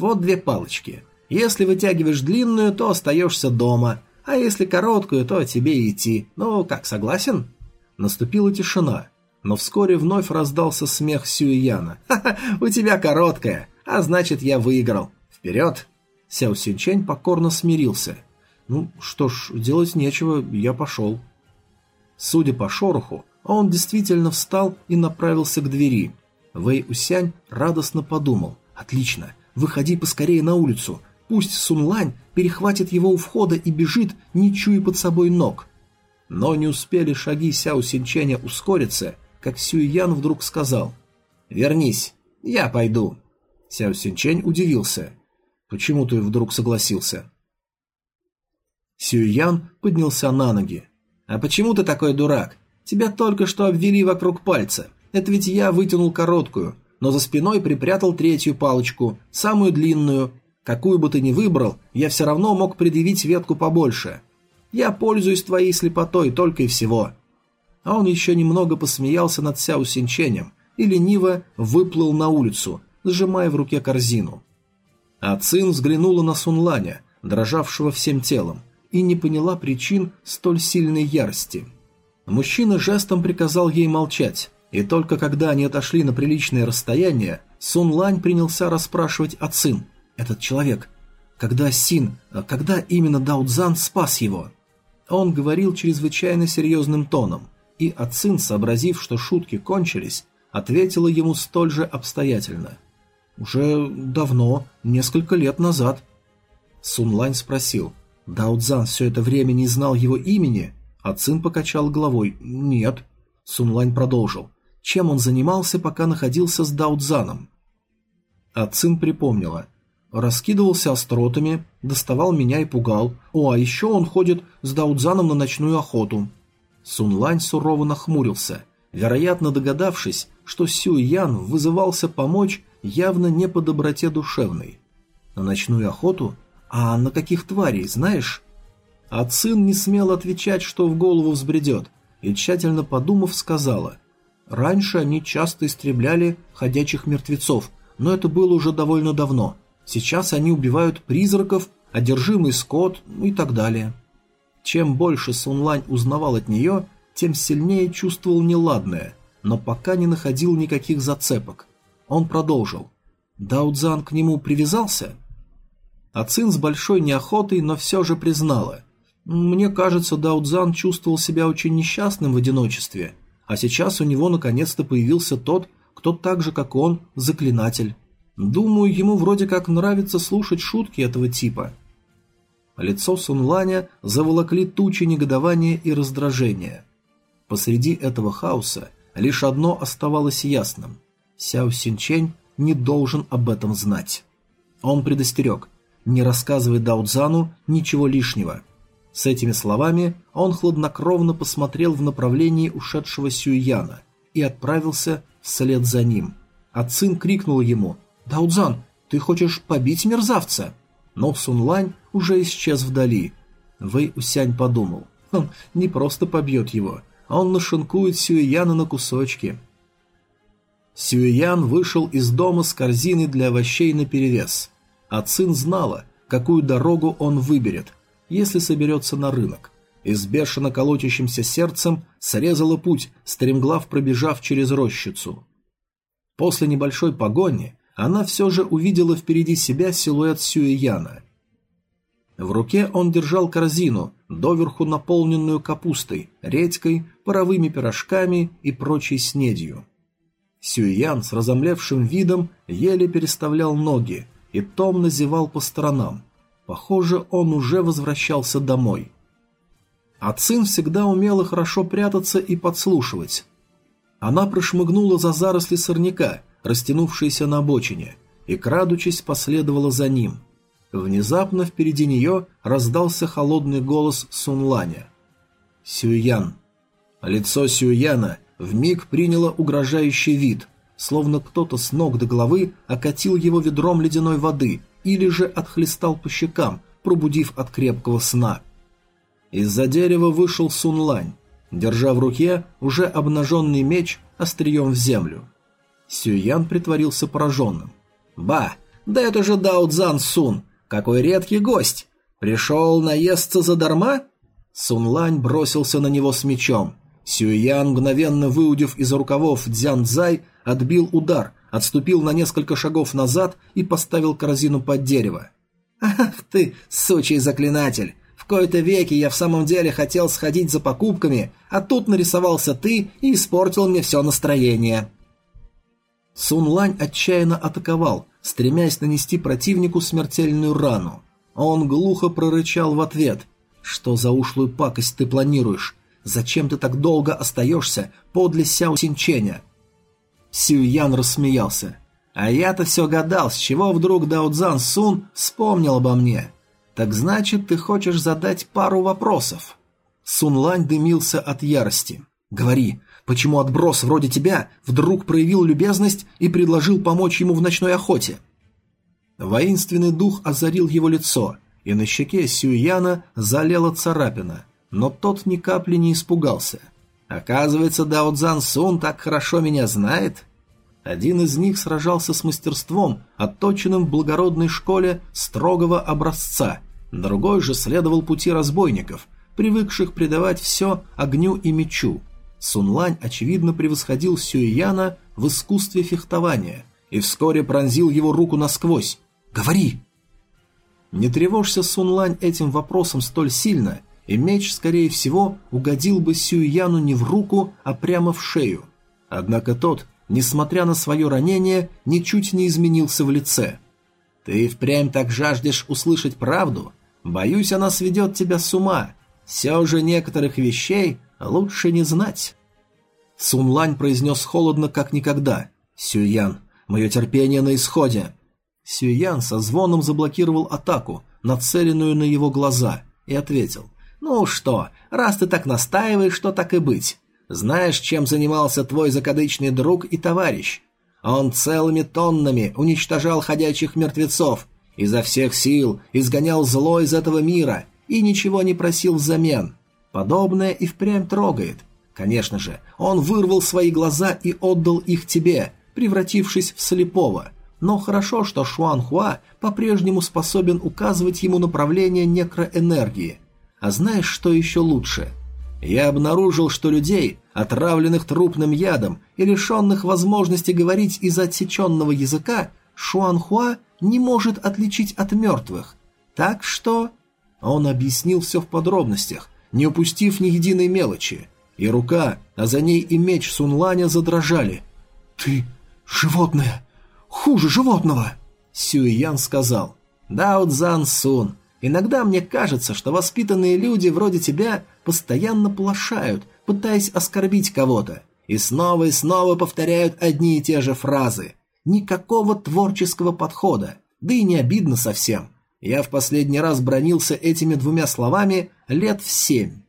«Вот две палочки. Если вытягиваешь длинную, то остаешься дома, а если короткую, то тебе идти. Ну, как, согласен?» Наступила тишина, но вскоре вновь раздался смех Сюяна. *laughs* «Ха-ха, у тебя короткая, а значит, я выиграл. Вперед!» Сяо Синчень покорно смирился. «Ну, что ж, делать нечего, я пошел». Судя по шороху, он действительно встал и направился к двери. Вэй Усянь радостно подумал. «Отлично, выходи поскорее на улицу, Пусть Сунлань перехватит его у входа и бежит, не чуя под собой ног. Но не успели шаги Сяо Синченя ускориться, как Сюйян вдруг сказал «Вернись, я пойду». Сяо Синчень удивился. «Почему ты вдруг согласился?» Сюйян поднялся на ноги. «А почему ты такой дурак? Тебя только что обвели вокруг пальца. Это ведь я вытянул короткую, но за спиной припрятал третью палочку, самую длинную, Какую бы ты ни выбрал, я все равно мог предъявить ветку побольше. Я пользуюсь твоей слепотой только и всего». А он еще немного посмеялся над Сяо Синченем и лениво выплыл на улицу, сжимая в руке корзину. А Цин взглянула на Сунланя, дрожавшего всем телом, и не поняла причин столь сильной ярости. Мужчина жестом приказал ей молчать, и только когда они отошли на приличное расстояние, Сунлань принялся расспрашивать о Цин – этот человек. Когда Син, а когда именно Дао Цзан спас его? Он говорил чрезвычайно серьезным тоном, и Ацин, сообразив, что шутки кончились, ответила ему столь же обстоятельно. «Уже давно, несколько лет назад». Сунлань спросил, «Дао Цзан все это время не знал его имени?» Ацин покачал головой, «Нет». Сунлань продолжил, «Чем он занимался, пока находился с Дао Цзаном?» Ацин припомнила, Раскидывался остротами, доставал меня и пугал. О, а еще он ходит с Даудзаном на ночную охоту. Сунлань сурово нахмурился, вероятно догадавшись, что Сю Ян вызывался помочь явно не по доброте душевной. На ночную охоту? А на каких тварей, знаешь? А Цин не смел отвечать, что в голову взбредет, и тщательно подумав, сказала. Раньше они часто истребляли ходячих мертвецов, но это было уже довольно давно – Сейчас они убивают призраков, одержимый скот ну и так далее. Чем больше Сунлань узнавал от нее, тем сильнее чувствовал неладное, но пока не находил никаких зацепок. Он продолжил. Даудзан к нему привязался? А Цин с большой неохотой, но все же признала. Мне кажется, Даудзан чувствовал себя очень несчастным в одиночестве, а сейчас у него наконец-то появился тот, кто так же, как он, заклинатель. Думаю, ему вроде как нравится слушать шутки этого типа. Лицо Сунланя заволокли тучи негодования и раздражения. Посреди этого хаоса лишь одно оставалось ясным. Сяо Синчень не должен об этом знать. Он предостерег, не рассказывай Даудзану ничего лишнего. С этими словами он хладнокровно посмотрел в направлении ушедшего Сюйяна и отправился вслед за ним. А Цин крикнул ему – «Даудзан, ты хочешь побить мерзавца?» Но Сунлань уже исчез вдали. Вэй Усянь подумал. Он не просто побьет его, а он нашинкует Сюэяна на кусочки. Сюэян вышел из дома с корзиной для овощей наперевес. А Цин знала, какую дорогу он выберет, если соберется на рынок. И с бешено колотящимся сердцем срезала путь, стремглав пробежав через рощицу. После небольшой погони она все же увидела впереди себя силуэт Сюэяна. В руке он держал корзину, доверху наполненную капустой, редькой, паровыми пирожками и прочей снедью. Сюэян с разомлевшим видом еле переставлял ноги, и томно зевал по сторонам. Похоже, он уже возвращался домой. А Цин всегда умела хорошо прятаться и подслушивать. Она прошмыгнула за заросли сорняка, растянувшиеся на обочине, и, крадучись, последовала за ним. Внезапно впереди нее раздался холодный голос Сунланя. «Сюян». Лицо Сюяна вмиг приняло угрожающий вид, словно кто-то с ног до головы окатил его ведром ледяной воды или же отхлестал по щекам, пробудив от крепкого сна. Из-за дерева вышел Сунлань, держа в руке уже обнаженный меч острием в землю. Сюян притворился пораженным. «Ба, да это же Дао Цзан Сун! Какой редкий гость! Пришел наесться задарма?» Сунлань бросился на него с мечом. Сюян, мгновенно выудив из рукавов Дзян Цзай, отбил удар, отступил на несколько шагов назад и поставил корзину под дерево. «Ах ты, сучий заклинатель! В кои-то веки я в самом деле хотел сходить за покупками, а тут нарисовался ты и испортил мне все настроение». Сун Лань отчаянно атаковал, стремясь нанести противнику смертельную рану. Он глухо прорычал в ответ. «Что за ушлую пакость ты планируешь? Зачем ты так долго остаешься подле Сяо Синченя?» Сюян рассмеялся. «А я-то все гадал, с чего вдруг Даудзан Сун вспомнил обо мне. Так значит, ты хочешь задать пару вопросов?» Сун Лань дымился от ярости. «Говори, почему отброс вроде тебя вдруг проявил любезность и предложил помочь ему в ночной охоте?» Воинственный дух озарил его лицо, и на щеке Сюяна залила царапина, но тот ни капли не испугался. Оказывается, Дао Цзан Сун так хорошо меня знает. Один из них сражался с мастерством, отточенным в благородной школе строгого образца, другой же следовал пути разбойников, привыкших предавать все огню и мечу. Сунлань, очевидно, превосходил Сюэяна в искусстве фехтования и вскоре пронзил его руку насквозь. «Говори!» Не тревожься, Сунлань, этим вопросом столь сильно, и меч, скорее всего, угодил бы Сюяну не в руку, а прямо в шею. Однако тот, несмотря на свое ранение, ничуть не изменился в лице. «Ты впрямь так жаждешь услышать правду? Боюсь, она сведет тебя с ума. Все же некоторых вещей лучше не знать». Сунлань произнес холодно, как никогда. «Сюян, мое терпение на исходе». Сюян со звоном заблокировал атаку, нацеленную на его глаза, и ответил. «Ну что, раз ты так настаиваешь, что так и быть. Знаешь, чем занимался твой закадычный друг и товарищ? Он целыми тоннами уничтожал ходячих мертвецов, изо всех сил изгонял зло из этого мира и ничего не просил взамен. Подобное и впрямь трогает. Конечно же, он вырвал свои глаза и отдал их тебе, превратившись в слепого. Но хорошо, что Шуан Хуа по-прежнему способен указывать ему направление некроэнергии – а знаешь, что еще лучше? Я обнаружил, что людей, отравленных трупным ядом и лишенных возможности говорить из отсеченного языка, Шуанхуа не может отличить от мертвых. Так что... Он объяснил все в подробностях, не упустив ни единой мелочи. И рука, а за ней и меч Сунланя задрожали. «Ты животное! Хуже животного!» Сюйян сказал. «Дао Цзан Сун, Иногда мне кажется, что воспитанные люди вроде тебя постоянно плашают, пытаясь оскорбить кого-то, и снова и снова повторяют одни и те же фразы. Никакого творческого подхода, да и не обидно совсем. Я в последний раз бронился этими двумя словами лет в семь.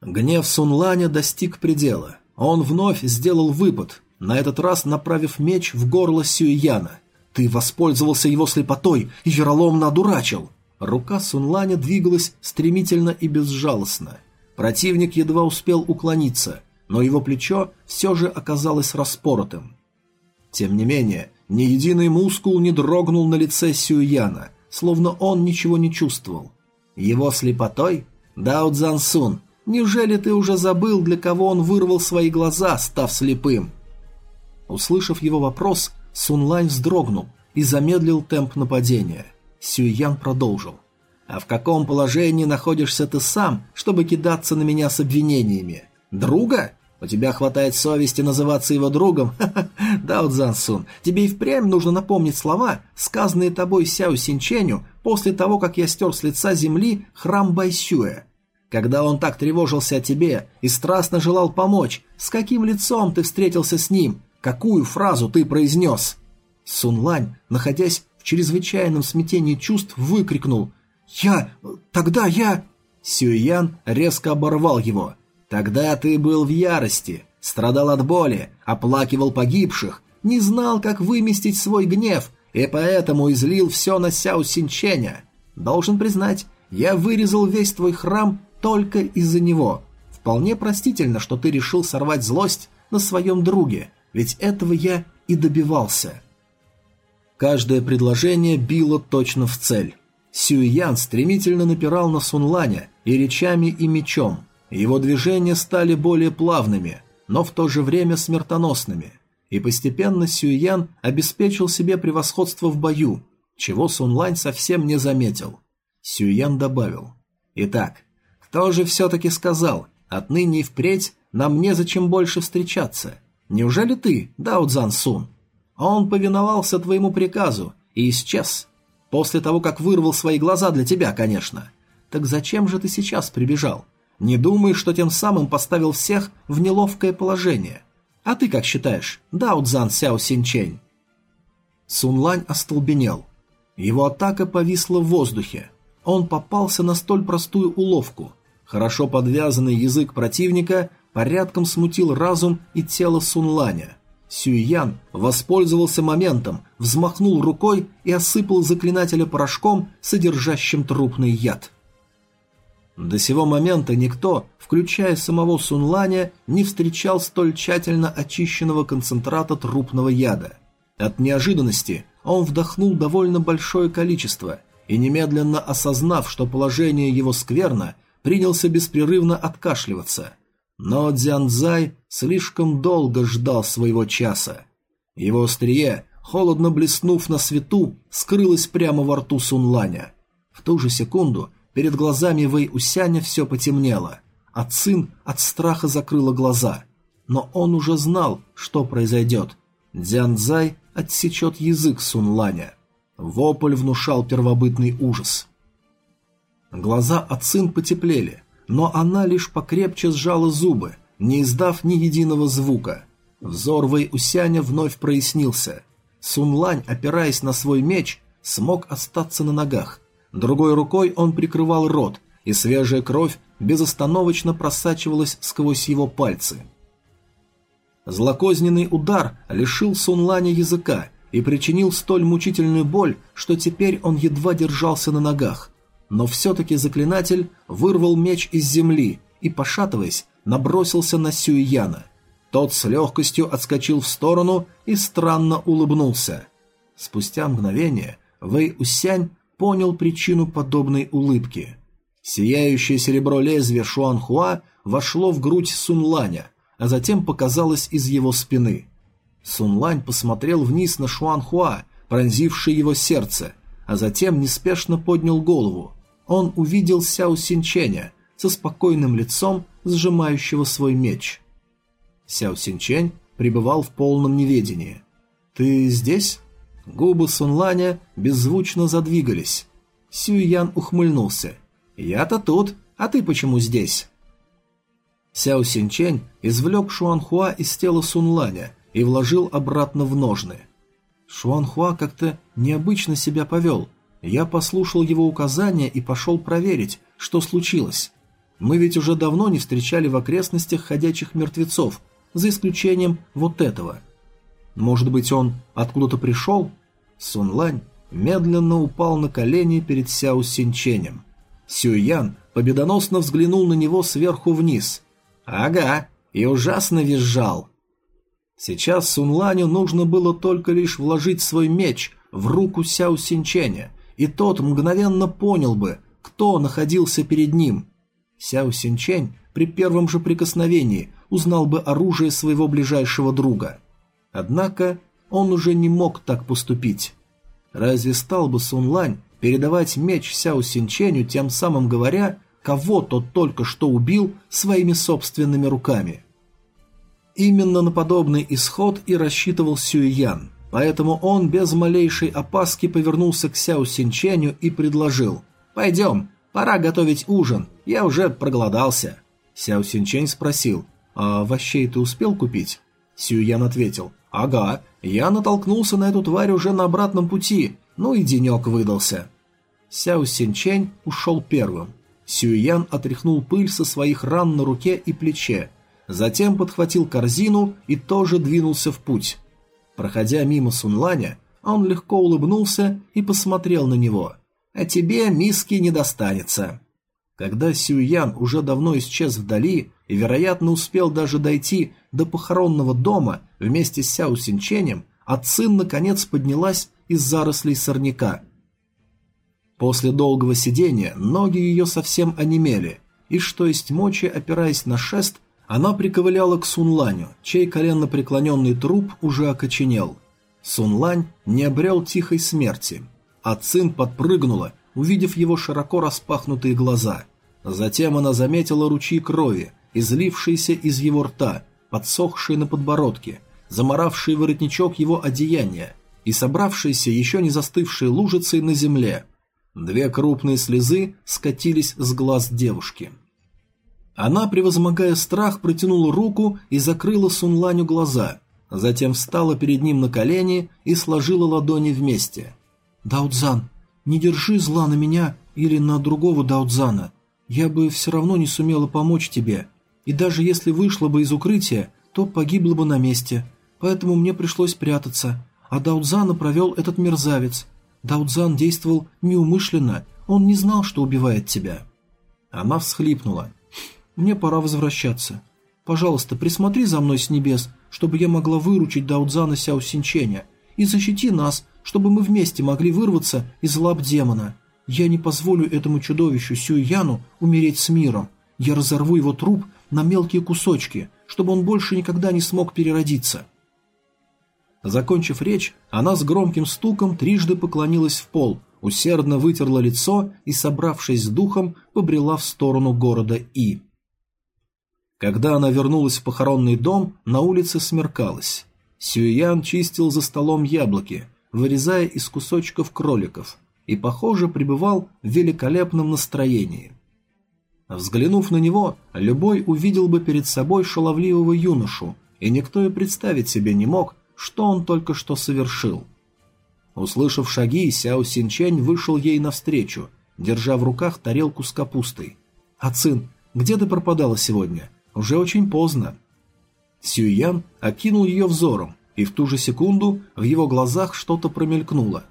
Гнев Сунланя достиг предела. Он вновь сделал выпад, на этот раз направив меч в горло Сюйяна. «Ты воспользовался его слепотой и вероломно одурачил!» Рука Сунланя двигалась стремительно и безжалостно. Противник едва успел уклониться, но его плечо все же оказалось распоротым. Тем не менее, ни единый мускул не дрогнул на лице Сюяна, словно он ничего не чувствовал. Его слепотой? Дао Цзансун, неужели ты уже забыл, для кого он вырвал свои глаза, став слепым? Услышав его вопрос, Сунлань вздрогнул и замедлил темп нападения. Сюйян продолжил. «А в каком положении находишься ты сам, чтобы кидаться на меня с обвинениями? Друга? У тебя хватает совести называться его другом? *laughs* Да, Цзан Сун, тебе и впрямь нужно напомнить слова, сказанные тобой Сяо Синченю после того, как я стер с лица земли храм Байсюэ. Когда он так тревожился о тебе и страстно желал помочь, с каким лицом ты встретился с ним? Какую фразу ты произнес?» Сун Лань, находясь в чрезвычайном смятении чувств, выкрикнул «Я... тогда я...» Сюян резко оборвал его. «Тогда ты был в ярости, страдал от боли, оплакивал погибших, не знал, как выместить свой гнев, и поэтому излил все на Сяо Синченя. Должен признать, я вырезал весь твой храм только из-за него. Вполне простительно, что ты решил сорвать злость на своем друге, ведь этого я и добивался». Каждое предложение било точно в цель. Сюйян стремительно напирал на Сунланя и речами, и мечом. Его движения стали более плавными, но в то же время смертоносными. И постепенно Сюйян обеспечил себе превосходство в бою, чего Сунлань совсем не заметил. Сюйян добавил. «Итак, кто же все-таки сказал, отныне и впредь нам незачем больше встречаться? Неужели ты, Дао Цзан Сун?» Он повиновался твоему приказу и исчез. После того, как вырвал свои глаза для тебя, конечно. Так зачем же ты сейчас прибежал? Не думай, что тем самым поставил всех в неловкое положение. А ты как считаешь, Дао Цзан Сяо Синчень?» Сунлань остолбенел. Его атака повисла в воздухе. Он попался на столь простую уловку. Хорошо подвязанный язык противника порядком смутил разум и тело Сунланя – Сюйян воспользовался моментом, взмахнул рукой и осыпал заклинателя порошком, содержащим трупный яд. До сего момента никто, включая самого Сунланя, не встречал столь тщательно очищенного концентрата трупного яда. От неожиданности он вдохнул довольно большое количество и, немедленно осознав, что положение его скверно, принялся беспрерывно откашливаться – но Дзянзай слишком долго ждал своего часа. Его острие, холодно блеснув на свету, скрылось прямо во рту Сунланя. В ту же секунду перед глазами Вэй Усяня все потемнело, а Цин от страха закрыла глаза. Но он уже знал, что произойдет. Дзянзай отсечет язык Сунланя. Вопль внушал первобытный ужас. Глаза Ацин потеплели, но она лишь покрепче сжала зубы, не издав ни единого звука. Взор Вэй Усяня вновь прояснился. Сунлань, опираясь на свой меч, смог остаться на ногах. Другой рукой он прикрывал рот, и свежая кровь безостановочно просачивалась сквозь его пальцы. Злокозненный удар лишил Сунланя языка и причинил столь мучительную боль, что теперь он едва держался на ногах но все-таки заклинатель вырвал меч из земли и, пошатываясь, набросился на Сюйяна. Тот с легкостью отскочил в сторону и странно улыбнулся. Спустя мгновение Вэй Усянь понял причину подобной улыбки. Сияющее серебро лезвия Шуанхуа вошло в грудь Сунланя, а затем показалось из его спины. Сунлань посмотрел вниз на Шуанхуа, пронзивший его сердце, а затем неспешно поднял голову он увидел Сяо Синченя со спокойным лицом, сжимающего свой меч. Сяо Синчень пребывал в полном неведении. «Ты здесь?» Губы Сунланя беззвучно задвигались. Сюйян ухмыльнулся. «Я-то тут, а ты почему здесь?» Сяо Синчень извлек Шуанхуа из тела Сунланя и вложил обратно в ножны. Шуанхуа как-то необычно себя повел – я послушал его указания и пошел проверить, что случилось. Мы ведь уже давно не встречали в окрестностях ходячих мертвецов, за исключением вот этого. Может быть, он откуда-то пришел? Сунлань медленно упал на колени перед Сяо Синченем. Сюйян победоносно взглянул на него сверху вниз. «Ага, и ужасно визжал». Сейчас Сунланю нужно было только лишь вложить свой меч в руку Сяо Синченя – и тот мгновенно понял бы, кто находился перед ним. Сяо Синчень при первом же прикосновении узнал бы оружие своего ближайшего друга. Однако он уже не мог так поступить. Разве стал бы Сун Лань передавать меч Сяо Синченю, тем самым говоря, кого тот только что убил своими собственными руками? Именно на подобный исход и рассчитывал Сюйян, поэтому он без малейшей опаски повернулся к Сяо Синченю и предложил «Пойдем, пора готовить ужин, я уже проголодался». Сяо Синчень спросил «А овощей ты успел купить?» Сюйян ответил «Ага, я натолкнулся на эту тварь уже на обратном пути, ну и денек выдался». Сяо Синчень ушел первым. Сюйян отряхнул пыль со своих ран на руке и плече, затем подхватил корзину и тоже двинулся в путь. Проходя мимо Сунланя, он легко улыбнулся и посмотрел на него. «А тебе миски не достанется». Когда Сюйян уже давно исчез вдали и, вероятно, успел даже дойти до похоронного дома вместе с Сяо Синченем, а Цин наконец поднялась из зарослей сорняка. После долгого сидения ноги ее совсем онемели, и что есть мочи, опираясь на шест, она приковыляла к Сунланю, чей коленно преклоненный труп уже окоченел. Сунлань не обрел тихой смерти, а Цин подпрыгнула, увидев его широко распахнутые глаза – Затем она заметила ручьи крови, излившиеся из его рта, подсохшие на подбородке, заморавшие воротничок его одеяния и собравшиеся еще не застывшие лужицей на земле. Две крупные слезы скатились с глаз девушки. Она, превозмогая страх, протянула руку и закрыла Сунланю глаза, затем встала перед ним на колени и сложила ладони вместе. «Даудзан, не держи зла на меня или на другого Даудзана. Я бы все равно не сумела помочь тебе, и даже если вышла бы из укрытия, то погибла бы на месте, поэтому мне пришлось прятаться, а Даудзана провел этот мерзавец. Даудзан действовал неумышленно, он не знал, что убивает тебя». Она всхлипнула. «Мне пора возвращаться. Пожалуйста, присмотри за мной с небес, чтобы я могла выручить Даудзана Сяо Синченя, и защити нас, чтобы мы вместе могли вырваться из лап демона. Я не позволю этому чудовищу Сюйяну умереть с миром. Я разорву его труп на мелкие кусочки, чтобы он больше никогда не смог переродиться». Закончив речь, она с громким стуком трижды поклонилась в пол, усердно вытерла лицо и, собравшись с духом, побрела в сторону города И. Когда она вернулась в похоронный дом, на улице смеркалось. Сюян чистил за столом яблоки, вырезая из кусочков кроликов и, похоже, пребывал в великолепном настроении. Взглянув на него, любой увидел бы перед собой шаловливого юношу, и никто и представить себе не мог, что он только что совершил. Услышав шаги, Сяо Синчэнь вышел ей навстречу, держа в руках тарелку с капустой. «Ацин, где ты пропадала сегодня? Уже очень поздно». Сюйян окинул ее взором, и в ту же секунду в его глазах что-то промелькнуло.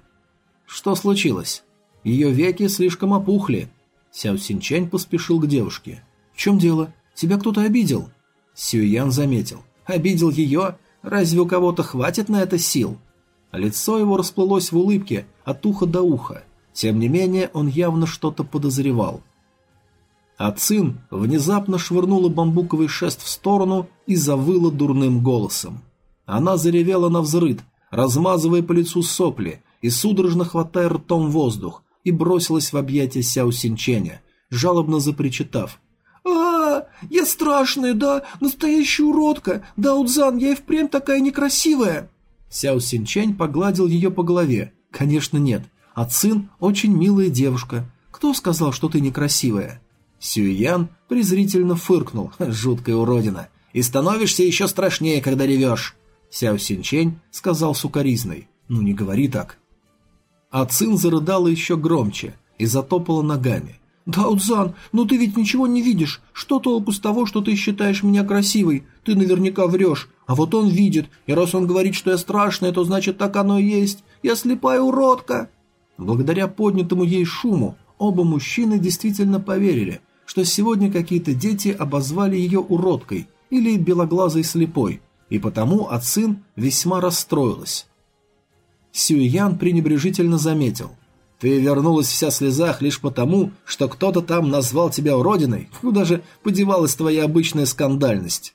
Что случилось? Ее веки слишком опухли. Сяо Синчань поспешил к девушке. В чем дело? Тебя кто-то обидел? Сюян заметил. Обидел ее? Разве у кого-то хватит на это сил? Лицо его расплылось в улыбке от уха до уха. Тем не менее, он явно что-то подозревал. А Цин внезапно швырнула бамбуковый шест в сторону и завыла дурным голосом. Она заревела на взрыд, размазывая по лицу сопли, и судорожно хватая ртом воздух, и бросилась в объятия Сяо Синченя, жалобно запричитав. а, я страшная, да, настоящая уродка, да, Удзан, я и впрямь такая некрасивая!» Сяо Синчень погладил ее по голове. «Конечно нет, а Цин очень милая девушка. Кто сказал, что ты некрасивая?» Сюйян презрительно фыркнул, *laughs* жуткая уродина. «И становишься еще страшнее, когда ревешь!» Сяо Синчень сказал сукоризной. «Ну не говори так. А Цин зарыдала еще громче и затопала ногами. «Даудзан, ну ты ведь ничего не видишь. Что толку с того, что ты считаешь меня красивой? Ты наверняка врешь. А вот он видит, и раз он говорит, что я страшная, то значит так оно и есть. Я слепая уродка!» Благодаря поднятому ей шуму, оба мужчины действительно поверили, что сегодня какие-то дети обозвали ее уродкой или белоглазой слепой, и потому Ацин весьма расстроилась. Сюйян пренебрежительно заметил. «Ты вернулась вся в слезах лишь потому, что кто-то там назвал тебя уродиной? Куда же подевалась твоя обычная скандальность?»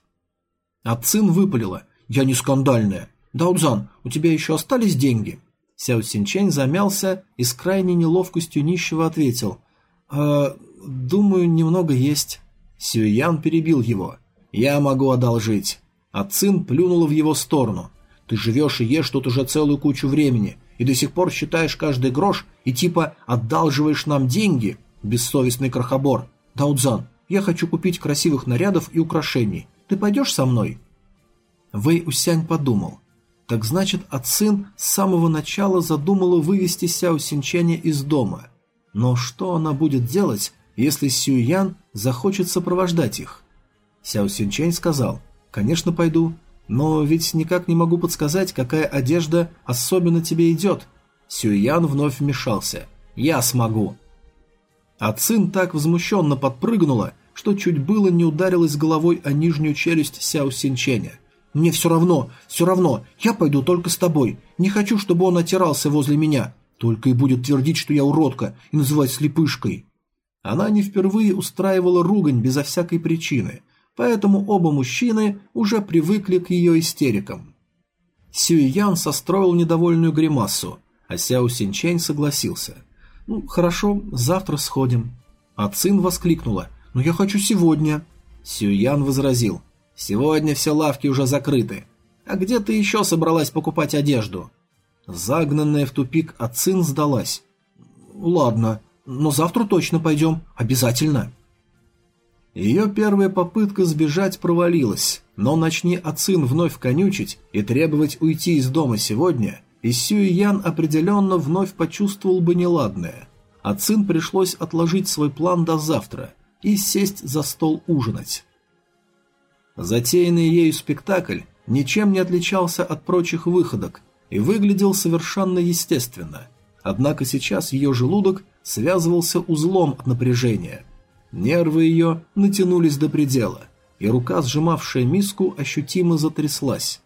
А Цин выпалила. «Я не скандальная. Даудзан, у тебя еще остались деньги?» Сяо Синчэнь замялся и с крайней неловкостью нищего ответил. «Э, думаю, немного есть». Сюйян перебил его. «Я могу одолжить». а Цин плюнула в его сторону. «Ты живешь и ешь тут уже целую кучу времени, и до сих пор считаешь каждый грош и типа одалживаешь нам деньги? Бессовестный крохобор. Даудзан, я хочу купить красивых нарядов и украшений. Ты пойдешь со мной?» Вэй Усянь подумал. Так значит, Ацин с самого начала задумала вывести Сяо Синчаня из дома. Но что она будет делать, если Сюян захочет сопровождать их? Сяо Синчань сказал, «Конечно, пойду, но ведь никак не могу подсказать, какая одежда особенно тебе идет». Сюян вновь вмешался, «Я смогу». А Цин так возмущенно подпрыгнула, что чуть было не ударилась головой о нижнюю челюсть Сяо Синченя – мне все равно, все равно, я пойду только с тобой. Не хочу, чтобы он отирался возле меня. Только и будет твердить, что я уродка, и называть слепышкой. Она не впервые устраивала ругань безо всякой причины, поэтому оба мужчины уже привыкли к ее истерикам. Сюй состроил недовольную гримасу, а Сяо Синчень согласился. «Ну, хорошо, завтра сходим». А Цин воскликнула. «Но я хочу сегодня». Сюй возразил. Сегодня все лавки уже закрыты. А где ты еще собралась покупать одежду? Загнанная в тупик Ацин сдалась. Ладно, но завтра точно пойдем. Обязательно. Ее первая попытка сбежать провалилась, но начни Ацин вновь конючить и требовать уйти из дома сегодня, и Сюй Ян определенно вновь почувствовал бы неладное. Ацин пришлось отложить свой план до завтра и сесть за стол ужинать. Затеянный ею спектакль ничем не отличался от прочих выходок и выглядел совершенно естественно. Однако сейчас ее желудок связывался узлом от напряжения. Нервы ее натянулись до предела, и рука, сжимавшая миску, ощутимо затряслась.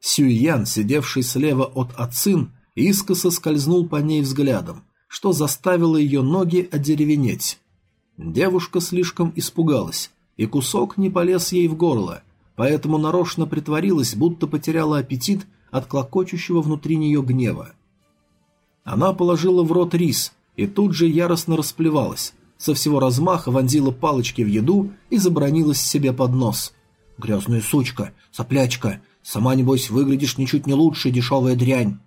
Сюйян, сидевший слева от Ацин, искоса скользнул по ней взглядом, что заставило ее ноги одеревенеть. Девушка слишком испугалась и кусок не полез ей в горло, поэтому нарочно притворилась, будто потеряла аппетит от клокочущего внутри нее гнева. Она положила в рот рис и тут же яростно расплевалась, со всего размаха вонзила палочки в еду и забронилась себе под нос. «Грязная сучка, соплячка, сама, небось, выглядишь ничуть не лучше, дешевая дрянь».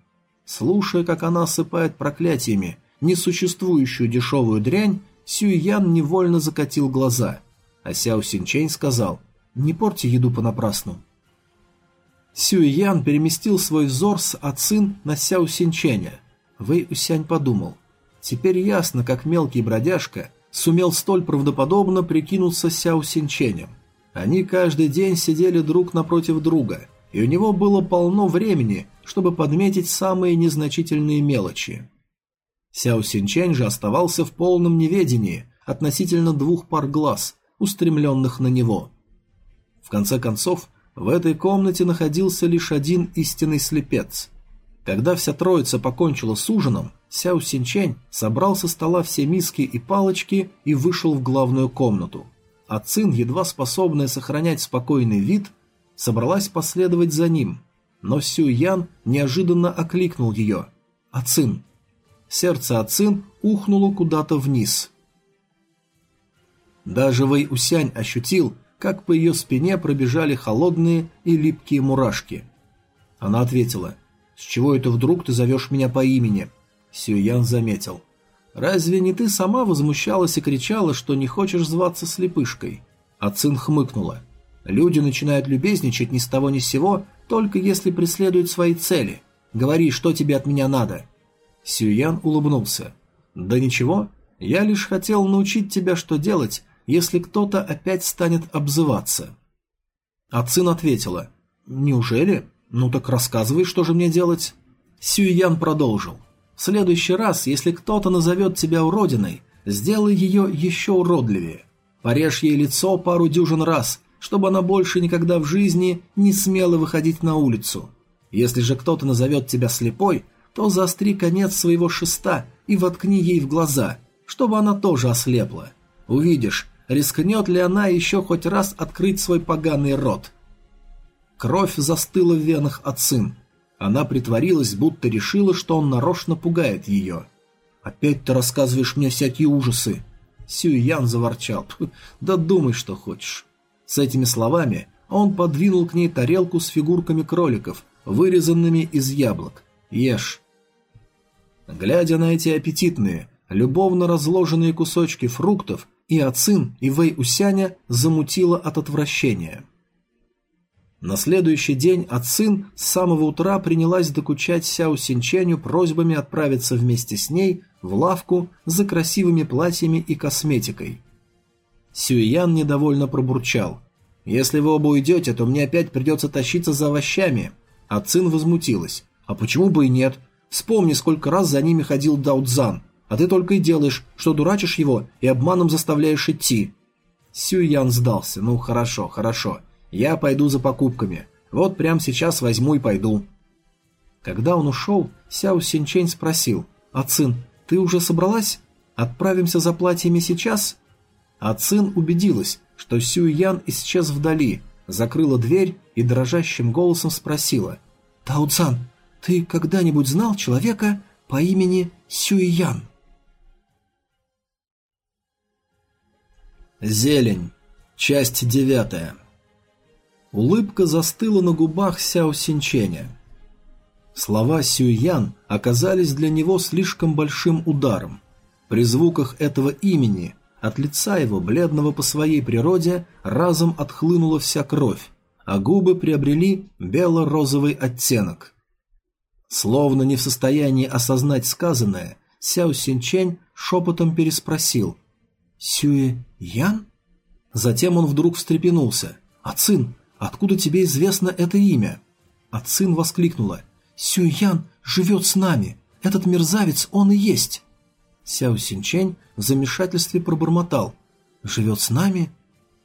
Слушая, как она осыпает проклятиями несуществующую дешевую дрянь, Сюйян невольно закатил глаза – а Сяо Синчень сказал «Не порти еду понапрасну». Сюй Ян переместил свой взор с Ацин на Сяо Синченя. Вэй Усянь подумал «Теперь ясно, как мелкий бродяжка сумел столь правдоподобно прикинуться Сяо Синченем. Они каждый день сидели друг напротив друга, и у него было полно времени, чтобы подметить самые незначительные мелочи. Сяо Синчень же оставался в полном неведении относительно двух пар глаз, устремленных на него. В конце концов, в этой комнате находился лишь один истинный слепец. Когда вся троица покончила с ужином, Сяо Синчань собрал со стола все миски и палочки и вышел в главную комнату. А Цин, едва способная сохранять спокойный вид, собралась последовать за ним, но Сю Ян неожиданно окликнул ее. «Ацин!» Сердце Ацин ухнуло куда-то вниз – даже Вэй Усянь ощутил, как по ее спине пробежали холодные и липкие мурашки. Она ответила, «С чего это вдруг ты зовешь меня по имени?» Сюян заметил, «Разве не ты сама возмущалась и кричала, что не хочешь зваться слепышкой?» А хмыкнула, «Люди начинают любезничать ни с того ни с сего, только если преследуют свои цели. Говори, что тебе от меня надо?» Сюян улыбнулся, «Да ничего, я лишь хотел научить тебя, что делать, если кто-то опять станет обзываться. А Цин ответила, «Неужели? Ну так рассказывай, что же мне делать?» Сюйян продолжил, «В следующий раз, если кто-то назовет тебя уродиной, сделай ее еще уродливее. Порежь ей лицо пару дюжин раз, чтобы она больше никогда в жизни не смела выходить на улицу. Если же кто-то назовет тебя слепой, то заостри конец своего шеста и воткни ей в глаза, чтобы она тоже ослепла. Увидишь, рискнет ли она еще хоть раз открыть свой поганый рот. Кровь застыла в венах Ацин. Она притворилась, будто решила, что он нарочно пугает ее. «Опять ты рассказываешь мне всякие ужасы!» Сюй Ян заворчал. «Да думай, что хочешь». С этими словами он подвинул к ней тарелку с фигурками кроликов, вырезанными из яблок. «Ешь». Глядя на эти аппетитные, любовно разложенные кусочки фруктов, и Ацин, и Вэй Усяня замутило от отвращения. На следующий день Ацин с самого утра принялась докучать Сяо Синченю просьбами отправиться вместе с ней в лавку за красивыми платьями и косметикой. Сюйян недовольно пробурчал. «Если вы оба уйдете, то мне опять придется тащиться за овощами». А Цин возмутилась. «А почему бы и нет? Вспомни, сколько раз за ними ходил Даудзан, а ты только и делаешь, что дурачишь его и обманом заставляешь идти». Сюйян сдался. «Ну, хорошо, хорошо. Я пойду за покупками. Вот прямо сейчас возьму и пойду». Когда он ушел, Сяо Синчень спросил. «А Цин, ты уже собралась? Отправимся за платьями сейчас?» А Цин убедилась, что Сюй Ян исчез вдали, закрыла дверь и дрожащим голосом спросила. «Тао Цан, ты когда-нибудь знал человека по имени Сюй Ян?» Зелень. Часть девятая. Улыбка застыла на губах Сяо Синченя. Слова Сюйян оказались для него слишком большим ударом. При звуках этого имени от лица его, бледного по своей природе, разом отхлынула вся кровь, а губы приобрели бело-розовый оттенок. Словно не в состоянии осознать сказанное, Сяо Синчень шепотом переспросил «Сюэ Ян?» Затем он вдруг встрепенулся. «Ацин, откуда тебе известно это имя?» Ацин воскликнула «Сюэ Ян живет с нами! Этот мерзавец, он и есть!» Сяо Синчень в замешательстве пробормотал. «Живет с нами?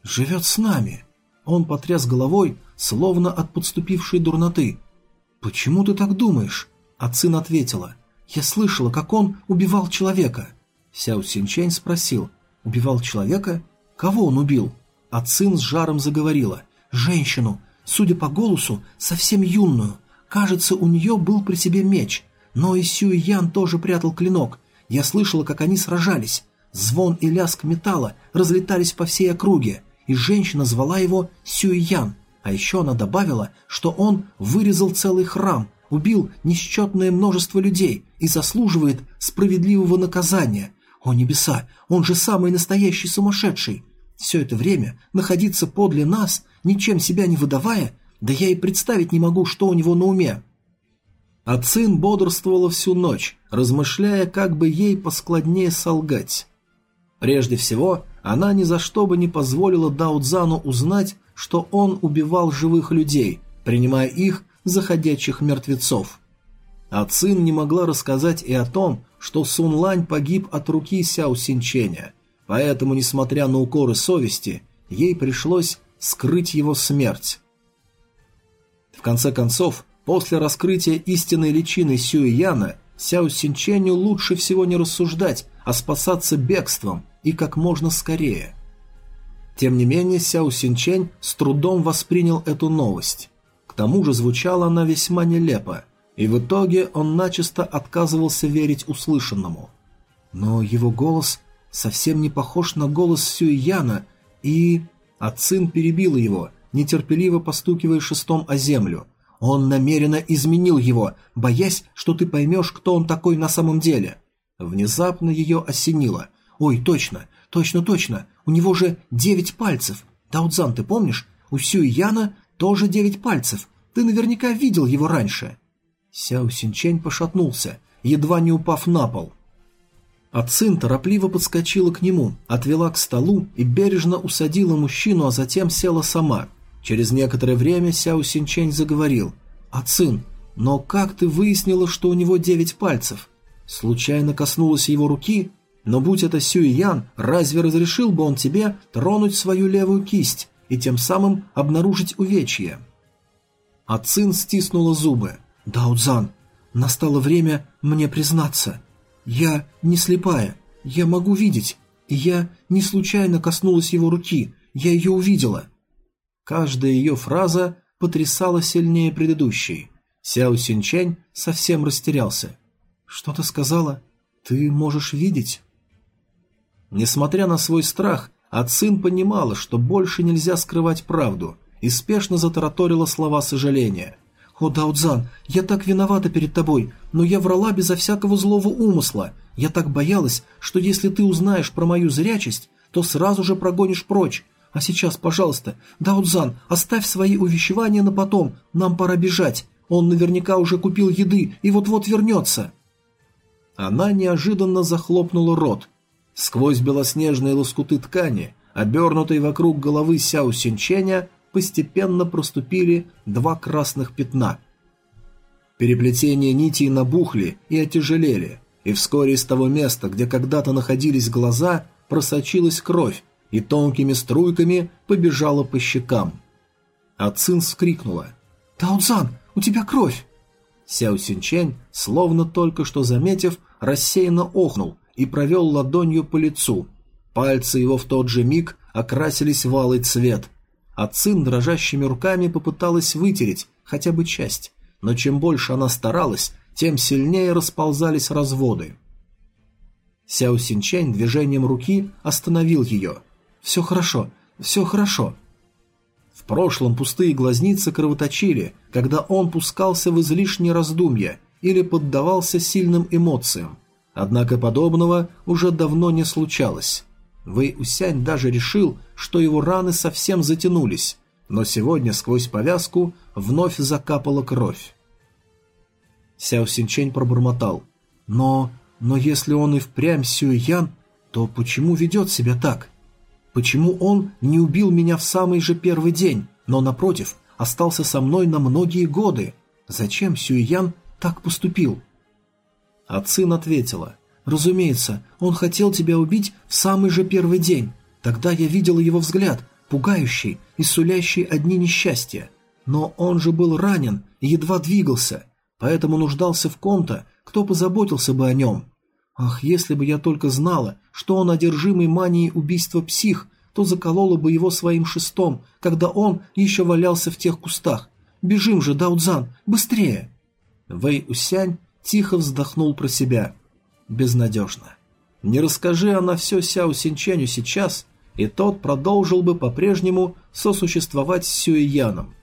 Живет с нами!» Он потряс головой, словно от подступившей дурноты. «Почему ты так думаешь?» А Цин ответила. «Я слышала, как он убивал человека». Сяо Синчень спросил. «Убивал человека? Кого он убил?» А Цин с жаром заговорила. «Женщину, судя по голосу, совсем юную. Кажется, у нее был при себе меч. Но и Сюй Ян тоже прятал клинок. Я слышала, как они сражались. Звон и лязг металла разлетались по всей округе, и женщина звала его Сюйян. А еще она добавила, что он вырезал целый храм, убил несчетное множество людей и заслуживает справедливого наказания. О небеса, он же самый настоящий сумасшедший. Все это время находиться подле нас, ничем себя не выдавая, да я и представить не могу, что у него на уме. А Цин бодрствовала всю ночь, размышляя, как бы ей поскладнее солгать. Прежде всего, она ни за что бы не позволила Даудзану узнать, что он убивал живых людей, принимая их за ходячих мертвецов. А Цин не могла рассказать и о том, что Сун Лань погиб от руки Сяо Синченя, поэтому, несмотря на укоры совести, ей пришлось скрыть его смерть. В конце концов, После раскрытия истинной личины Сюэяна, Сяо Синченю лучше всего не рассуждать, а спасаться бегством и как можно скорее. Тем не менее, Сяо Синчень с трудом воспринял эту новость. К тому же звучала она весьма нелепо, и в итоге он начисто отказывался верить услышанному. Но его голос совсем не похож на голос Сюэяна, и... Ацин перебил его, нетерпеливо постукивая шестом о землю – он намеренно изменил его, боясь, что ты поймешь, кто он такой на самом деле. Внезапно ее осенило. Ой, точно, точно, точно, у него же девять пальцев. Даудзан, ты помнишь? У Сюй Яна тоже девять пальцев. Ты наверняка видел его раньше. Сяо Синчень пошатнулся, едва не упав на пол. А Цин торопливо подскочила к нему, отвела к столу и бережно усадила мужчину, а затем села сама – Через некоторое время Сяо Синчень заговорил. «Ацин, но как ты выяснила, что у него девять пальцев? Случайно коснулась его руки? Но будь это Сюй Ян, разве разрешил бы он тебе тронуть свою левую кисть и тем самым обнаружить увечье?» Ацин стиснула зубы. «Даудзан, настало время мне признаться. Я не слепая, я могу видеть, и я не случайно коснулась его руки, я ее увидела. Каждая ее фраза потрясала сильнее предыдущей. Сяо Синчань совсем растерялся. «Что ты сказала? Ты можешь видеть?» Несмотря на свой страх, Ацин понимала, что больше нельзя скрывать правду, и спешно затараторила слова сожаления. «О, Даудзан, я так виновата перед тобой, но я врала безо всякого злого умысла. Я так боялась, что если ты узнаешь про мою зрячесть, то сразу же прогонишь прочь. А сейчас, пожалуйста, Даудзан, оставь свои увещевания на потом, нам пора бежать. Он наверняка уже купил еды и вот-вот вернется». Она неожиданно захлопнула рот. Сквозь белоснежные лоскуты ткани, обернутые вокруг головы Сяо Синченя, постепенно проступили два красных пятна. Переплетения нитей набухли и отяжелели, и вскоре из того места, где когда-то находились глаза, просочилась кровь и тонкими струйками побежала по щекам. А вскрикнула. «Таунзан, у тебя кровь!» Сяо Синчень, словно только что заметив, рассеянно охнул и провел ладонью по лицу. Пальцы его в тот же миг окрасились в алый цвет. А Цин дрожащими руками попыталась вытереть хотя бы часть, но чем больше она старалась, тем сильнее расползались разводы. Сяо Синчень движением руки остановил ее. «Все хорошо, все хорошо». В прошлом пустые глазницы кровоточили, когда он пускался в излишние раздумья или поддавался сильным эмоциям. Однако подобного уже давно не случалось. Вэй Усянь даже решил, что его раны совсем затянулись, но сегодня сквозь повязку вновь закапала кровь. Сяо Синчень пробормотал. «Но... но если он и впрямь Сюэян, то почему ведет себя так? Почему он не убил меня в самый же первый день, но, напротив, остался со мной на многие годы? Зачем Сюэян так поступил?» А Цин ответила. «Разумеется, он хотел тебя убить в самый же первый день. Тогда я видела его взгляд, пугающий и сулящий одни несчастья. Но он же был ранен и едва двигался, поэтому нуждался в ком-то, кто позаботился бы о нем. Ах, если бы я только знала, что он одержимый манией убийства псих, то заколола бы его своим шестом, когда он еще валялся в тех кустах. Бежим же, Даудзан, быстрее!» Вэй Усянь тихо вздохнул про себя. Безнадежно. Не расскажи она все Сяо Синченю сейчас, и тот продолжил бы по-прежнему сосуществовать с Сюэяном.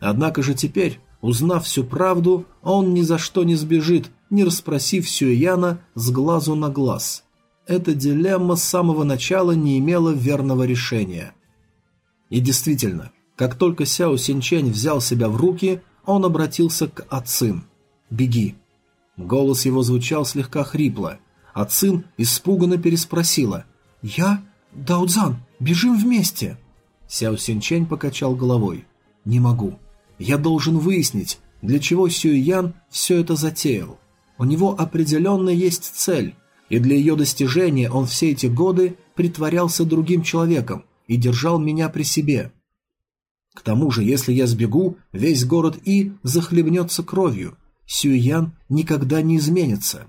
Однако же теперь, узнав всю правду, он ни за что не сбежит, не расспросив Сюэяна с глазу на глаз. Эта дилемма с самого начала не имела верного решения. И действительно, как только Сяо Синчень взял себя в руки, он обратился к Ацин. «Беги». Голос его звучал слегка хрипло, а Цин испуганно переспросила. «Я? Даудзан, бежим вместе!» Сяо Синчень покачал головой. «Не могу. Я должен выяснить, для чего Сюй Ян все это затеял. У него определенно есть цель, и для ее достижения он все эти годы притворялся другим человеком и держал меня при себе. К тому же, если я сбегу, весь город И захлебнется кровью, Сюйян никогда не изменится.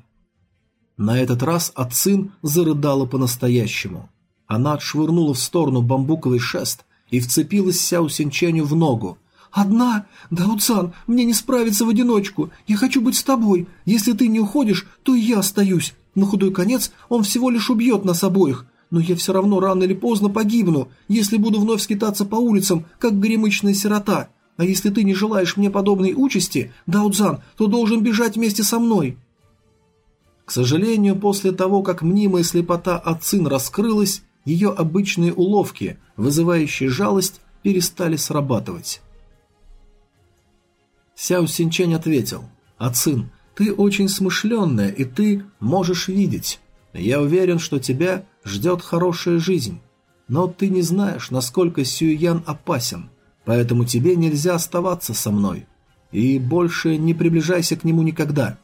На этот раз Ацин зарыдала по-настоящему. Она отшвырнула в сторону бамбуковый шест и вцепилась Сяо Синченю в ногу. «Одна? Даоцан, мне не справиться в одиночку. Я хочу быть с тобой. Если ты не уходишь, то и я остаюсь. На худой конец он всего лишь убьет нас обоих. Но я все равно рано или поздно погибну, если буду вновь скитаться по улицам, как горемычная сирота. А если ты не желаешь мне подобной участи, Даудзан, то должен бежать вместе со мной». К сожалению, после того, как мнимая слепота Ацин раскрылась, ее обычные уловки, вызывающие жалость, перестали срабатывать. Сяо Синчень ответил, «Ацин, ты очень смышленная, и ты можешь видеть. Я уверен, что тебя ждет хорошая жизнь. Но ты не знаешь, насколько Сюян опасен поэтому тебе нельзя оставаться со мной. И больше не приближайся к нему никогда».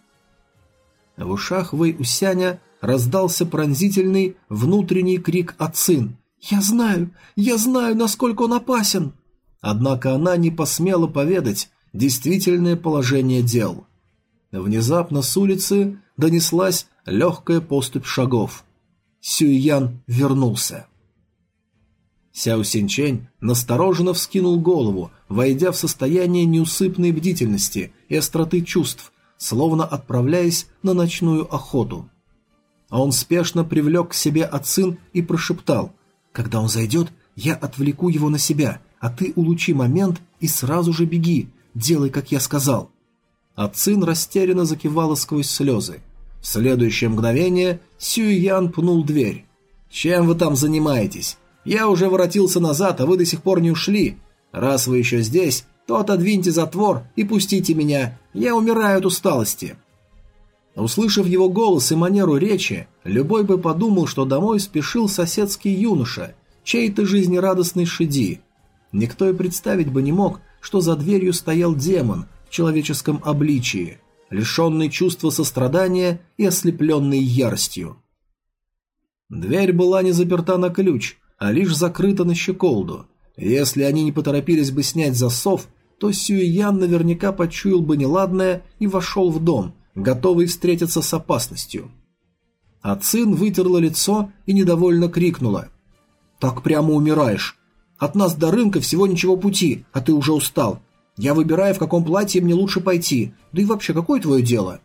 В ушах Вэй Усяня раздался пронзительный внутренний крик Ацин. «Я знаю, я знаю, насколько он опасен!» Однако она не посмела поведать действительное положение дел. Внезапно с улицы донеслась легкая поступь шагов. Сюйян вернулся. Сяо Синчень настороженно вскинул голову, войдя в состояние неусыпной бдительности и остроты чувств, словно отправляясь на ночную охоту. А он спешно привлек к себе Ацин и прошептал «Когда он зайдет, я отвлеку его на себя, а ты улучи момент и сразу же беги, делай, как я сказал». А Цин растерянно закивала сквозь слезы. В следующее мгновение Сюйян пнул дверь. «Чем вы там занимаетесь? Я уже воротился назад, а вы до сих пор не ушли. Раз вы еще здесь, то отодвиньте затвор и пустите меня. Я умираю от усталости». Услышав его голос и манеру речи, любой бы подумал, что домой спешил соседский юноша, чей-то жизнерадостный шиди. Никто и представить бы не мог, что за дверью стоял демон в человеческом обличии, лишенный чувства сострадания и ослепленный яростью. Дверь была не заперта на ключ, а лишь закрыта на щеколду. Если они не поторопились бы снять засов, то Сюэян наверняка почуял бы неладное и вошел в дом, готовый встретиться с опасностью. А Цин вытерла лицо и недовольно крикнула. «Так прямо умираешь. От нас до рынка всего ничего пути, а ты уже устал. Я выбираю, в каком платье мне лучше пойти. Да и вообще, какое твое дело?»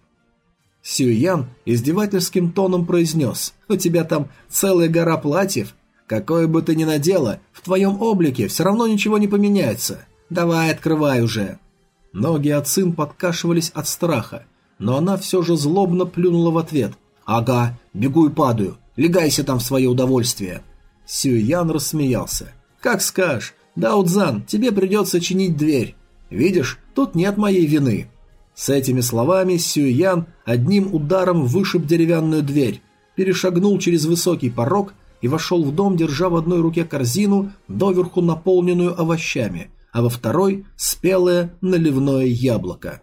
Сюян издевательским тоном произнес. «У тебя там целая гора платьев. Какое бы ты ни надела, в твоем облике все равно ничего не поменяется. Давай, открывай уже». Ноги Ацин подкашивались от страха, но она все же злобно плюнула в ответ. «Ага, бегу и падаю. Легайся там в свое удовольствие». Сюян рассмеялся. «Как скажешь. Даудзан, тебе придется чинить дверь. Видишь, тут нет моей вины». С этими словами Сюян одним ударом вышиб деревянную дверь, перешагнул через высокий порог и вошел в дом, держа в одной руке корзину, доверху наполненную овощами, а во второй – спелое наливное яблоко.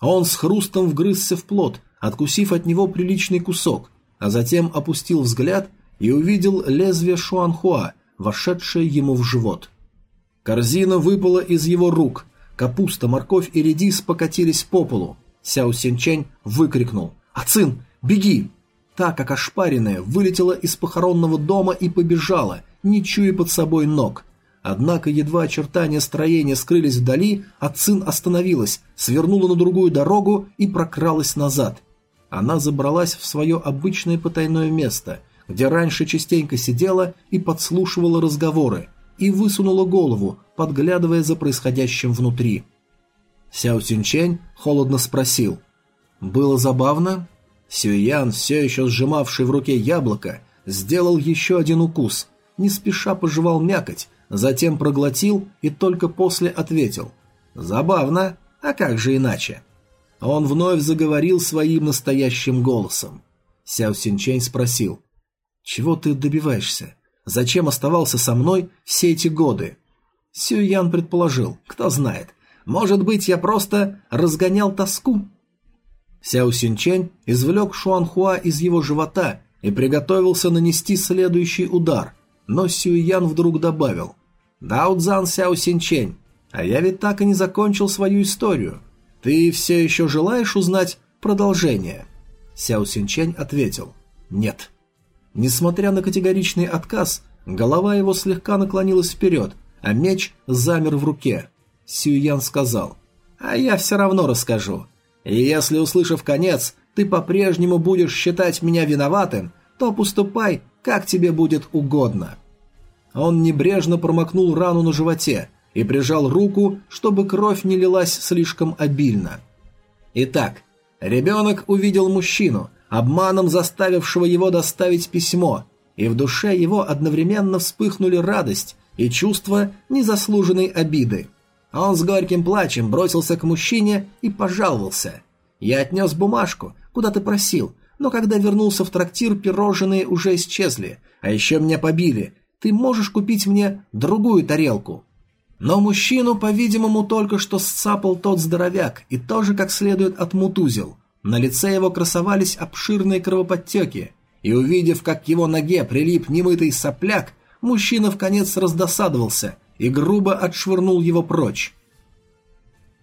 Он с хрустом вгрызся в плод, откусив от него приличный кусок, а затем опустил взгляд и увидел лезвие Шуанхуа, вошедшее ему в живот. Корзина выпала из его рук, капуста, морковь и редис покатились по полу. Сяо Синчень выкрикнул «Ацин, беги!» Та, как ошпаренная, вылетела из похоронного дома и побежала, не чуя под собой ног. Однако едва очертания строения скрылись вдали, Ацин остановилась, свернула на другую дорогу и прокралась назад. Она забралась в свое обычное потайное место, где раньше частенько сидела и подслушивала разговоры, и высунула голову, подглядывая за происходящим внутри. Сяо Синчень холодно спросил. «Было забавно?» Сюян, все еще сжимавший в руке яблоко, сделал еще один укус, не спеша пожевал мякоть, затем проглотил и только после ответил. «Забавно, а как же иначе?» Он вновь заговорил своим настоящим голосом. Сяо Синчень спросил. «Чего ты добиваешься? Зачем оставался со мной все эти годы?» Сюян предположил, кто знает. «Может быть, я просто разгонял тоску?» Сяо Синчень извлек Шуанхуа из его живота и приготовился нанести следующий удар, но Сюян вдруг добавил «Даудзан Сяо Синчень, а я ведь так и не закончил свою историю. Ты все еще желаешь узнать продолжение?» Сяо Синчень ответил «Нет». Несмотря на категоричный отказ, голова его слегка наклонилась вперед, а меч замер в руке. Сюян сказал «А я все равно расскажу. И если, услышав конец, ты по-прежнему будешь считать меня виноватым, то поступай, как тебе будет угодно». Он небрежно промокнул рану на животе и прижал руку, чтобы кровь не лилась слишком обильно. Итак, ребенок увидел мужчину, обманом заставившего его доставить письмо, и в душе его одновременно вспыхнули радость и чувство незаслуженной обиды. А он с горьким плачем бросился к мужчине и пожаловался. «Я отнес бумажку, куда ты просил, но когда вернулся в трактир, пирожные уже исчезли, а еще меня побили. Ты можешь купить мне другую тарелку?» Но мужчину, по-видимому, только что сцапал тот здоровяк и тоже как следует отмутузил. На лице его красовались обширные кровоподтеки, и увидев, как к его ноге прилип немытый сопляк, мужчина в конец раздосадовался и грубо отшвырнул его прочь.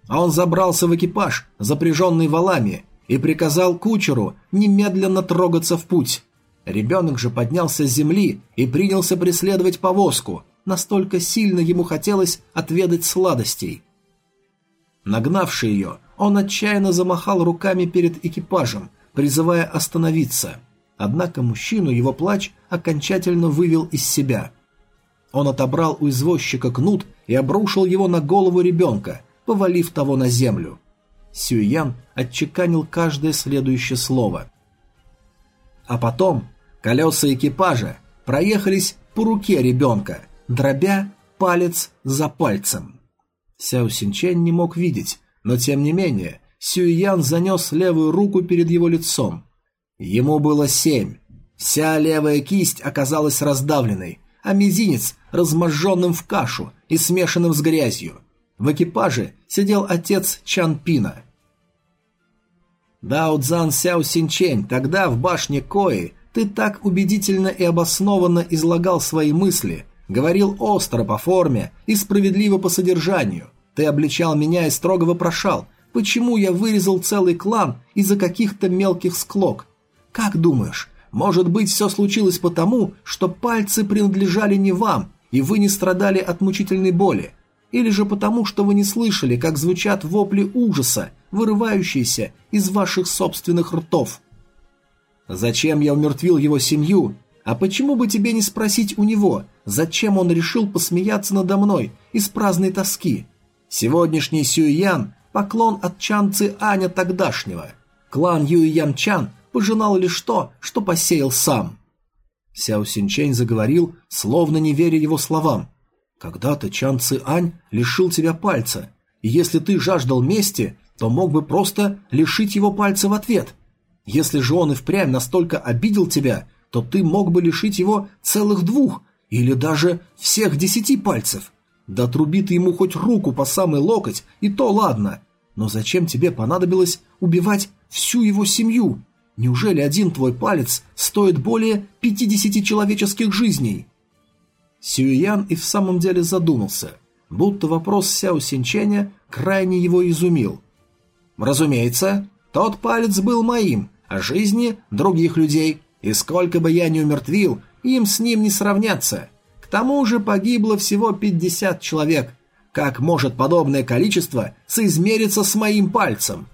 А он забрался в экипаж, запряженный валами, и приказал кучеру немедленно трогаться в путь. Ребенок же поднялся с земли и принялся преследовать повозку, настолько сильно ему хотелось отведать сладостей. Нагнавший ее, он отчаянно замахал руками перед экипажем, призывая остановиться. Однако мужчину его плач окончательно вывел из себя – Он отобрал у извозчика кнут и обрушил его на голову ребенка, повалив того на землю. Сюйян отчеканил каждое следующее слово. А потом колеса экипажа проехались по руке ребенка, дробя палец за пальцем. Сяо Синчен не мог видеть, но тем не менее Сюйян занес левую руку перед его лицом. Ему было семь. Вся левая кисть оказалась раздавленной, а мизинец разможженным в кашу и смешанным с грязью. В экипаже сидел отец Чан Пина. Дао Цзан Сяо Синчень, тогда в башне Кои ты так убедительно и обоснованно излагал свои мысли, говорил остро по форме и справедливо по содержанию. Ты обличал меня и строго вопрошал, почему я вырезал целый клан из-за каких-то мелких склок. Как думаешь, может быть, все случилось потому, что пальцы принадлежали не вам, и вы не страдали от мучительной боли? Или же потому, что вы не слышали, как звучат вопли ужаса, вырывающиеся из ваших собственных ртов? Зачем я умертвил его семью? А почему бы тебе не спросить у него, зачем он решил посмеяться надо мной из праздной тоски? Сегодняшний Сюйян – поклон от Чанцы Аня тогдашнего. Клан Юйян Чан пожинал лишь то, что посеял сам. Сяо Синчень заговорил, словно не веря его словам. «Когда-то Чан Ци Ань лишил тебя пальца, и если ты жаждал мести, то мог бы просто лишить его пальца в ответ. Если же он и впрямь настолько обидел тебя, то ты мог бы лишить его целых двух или даже всех десяти пальцев. Да труби ты ему хоть руку по самый локоть, и то ладно. Но зачем тебе понадобилось убивать всю его семью? Неужели один твой палец стоит более 50 человеческих жизней? Сюян и в самом деле задумался, будто вопрос Сяо Синченя крайне его изумил. Разумеется, тот палец был моим, а жизни других людей, и сколько бы я ни умертвил, им с ним не сравняться. К тому же погибло всего 50 человек. Как может подобное количество соизмериться с моим пальцем?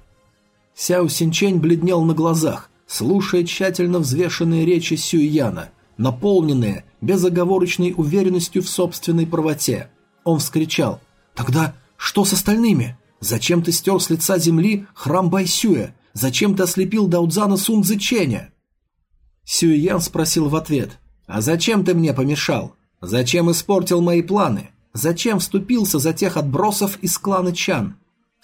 Сяо Синчень бледнел на глазах, слушая тщательно взвешенные речи Сюйяна, наполненные безоговорочной уверенностью в собственной правоте. Он вскричал «Тогда что с остальными? Зачем ты стер с лица земли храм Байсюя? Зачем ты ослепил Даудзана Сунцзы Ченя?» Спросил в ответ «А зачем ты мне помешал? Зачем испортил мои планы? Зачем вступился за тех отбросов из клана Чан?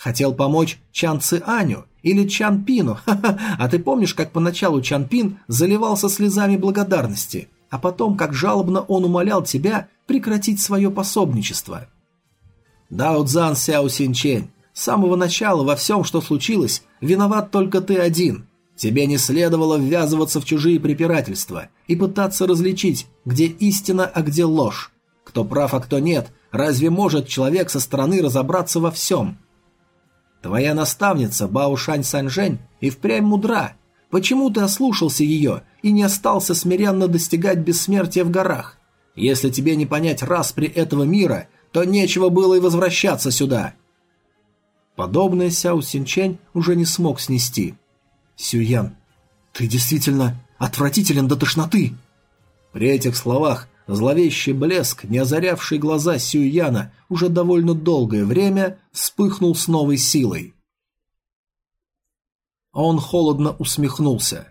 Хотел помочь Чан Аню или Чан Пину. *laughs* А ты помнишь, как поначалу Чан Пин заливался слезами благодарности, а потом, как жалобно он умолял тебя прекратить свое пособничество? Дао Цзан Сяо Синчень, с самого начала во всем, что случилось, виноват только ты один. Тебе не следовало ввязываться в чужие препирательства и пытаться различить, где истина, а где ложь. Кто прав, а кто нет, разве может человек со стороны разобраться во всем? Твоя наставница Баушань Санжень и впрямь мудра. Почему ты ослушался ее и не остался смиренно достигать бессмертия в горах? Если тебе не понять распри этого мира, то нечего было и возвращаться сюда. Подобное Сяо Синчень уже не смог снести. Сюян, ты действительно отвратителен до тошноты. При этих словах Зловещий блеск, не озарявший глаза Сюяна уже довольно долгое время, вспыхнул с новой силой. Он холодно усмехнулся.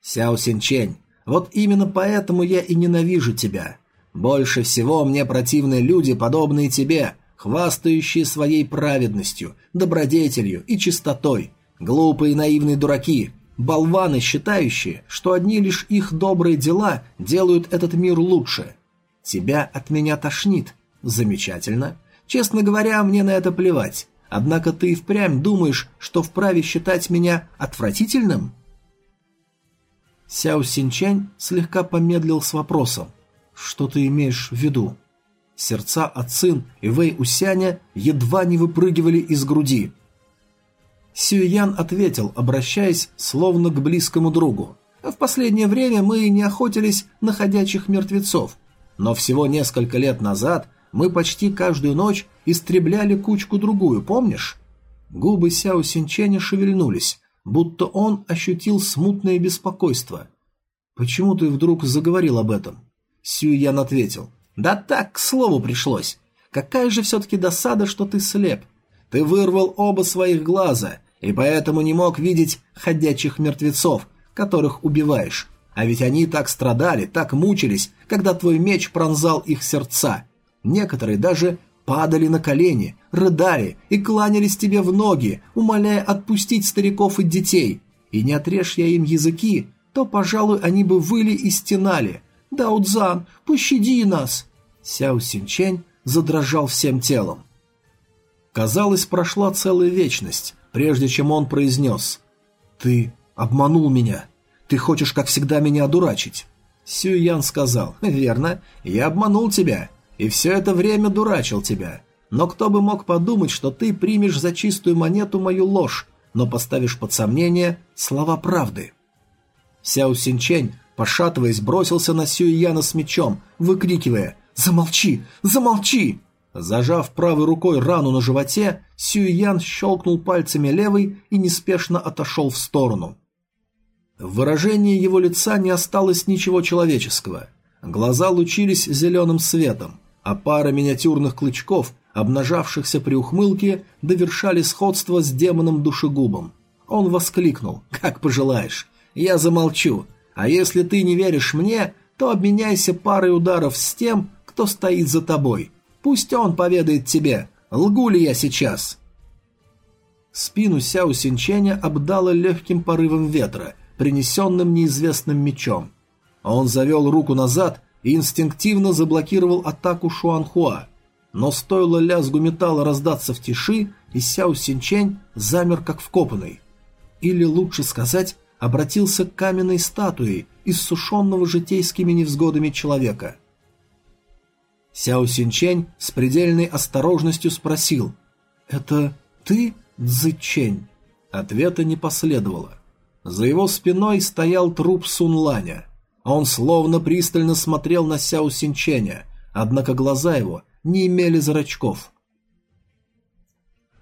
«Сяо Синчень, вот именно поэтому я и ненавижу тебя. Больше всего мне противны люди, подобные тебе, хвастающие своей праведностью, добродетелью и чистотой, глупые наивные дураки, Болваны, считающие, что одни лишь их добрые дела делают этот мир лучше. Тебя от меня тошнит. Замечательно. Честно говоря, мне на это плевать. Однако ты и впрямь думаешь, что вправе считать меня отвратительным? Сяо Синчань слегка помедлил с вопросом. Что ты имеешь в виду? Сердца Ацин и Вэй Усяня едва не выпрыгивали из груди. Сюян ответил, обращаясь словно к близкому другу. «В последнее время мы не охотились на ходячих мертвецов, но всего несколько лет назад мы почти каждую ночь истребляли кучку-другую, помнишь?» Губы Сяо Синченя шевельнулись, будто он ощутил смутное беспокойство. «Почему ты вдруг заговорил об этом?» Сюян ответил. Да так, к слову пришлось. Какая же все-таки досада, что ты слеп. Ты вырвал оба своих глаза, и поэтому не мог видеть ходячих мертвецов, которых убиваешь. А ведь они так страдали, так мучились, когда твой меч пронзал их сердца. Некоторые даже падали на колени, рыдали и кланялись тебе в ноги, умоляя отпустить стариков и детей. И не отрежь я им языки, то, пожалуй, они бы выли и стенали. «Даудзан, пощади нас!» Сяо Синчень задрожал всем телом. Казалось, прошла целая вечность, прежде чем он произнес «Ты обманул меня. Ты хочешь, как всегда, меня одурачить». Сюй Ян сказал «Верно, я обманул тебя, и все это время дурачил тебя. Но кто бы мог подумать, что ты примешь за чистую монету мою ложь, но поставишь под сомнение слова правды». Сяо Синчень, пошатываясь, бросился на Сюй Яна с мечом, выкрикивая «Замолчи! Замолчи!» Зажав правой рукой рану на животе, Сюйян щелкнул пальцами левой и неспешно отошел в сторону. В выражении его лица не осталось ничего человеческого. Глаза лучились зеленым светом, а пара миниатюрных клычков, обнажавшихся при ухмылке, довершали сходство с демоном-душегубом. Он воскликнул «Как пожелаешь, я замолчу, а если ты не веришь мне, то обменяйся парой ударов с тем, кто стоит за тобой». Пусть он поведает тебе, лгу ли я сейчас. Спину Сяо Синченя обдало легким порывом ветра, принесенным неизвестным мечом. Он завел руку назад и инстинктивно заблокировал атаку Шуанхуа. Но стоило лязгу металла раздаться в тиши, и Сяо Синчень замер как вкопанный. Или лучше сказать, обратился к каменной статуе из сушенного житейскими невзгодами человека – Сяо Синчень с предельной осторожностью спросил «Это ты, Цзычень?» Ответа не последовало. За его спиной стоял труп Сунланя. Он словно пристально смотрел на Сяо Синченя, однако глаза его не имели зрачков.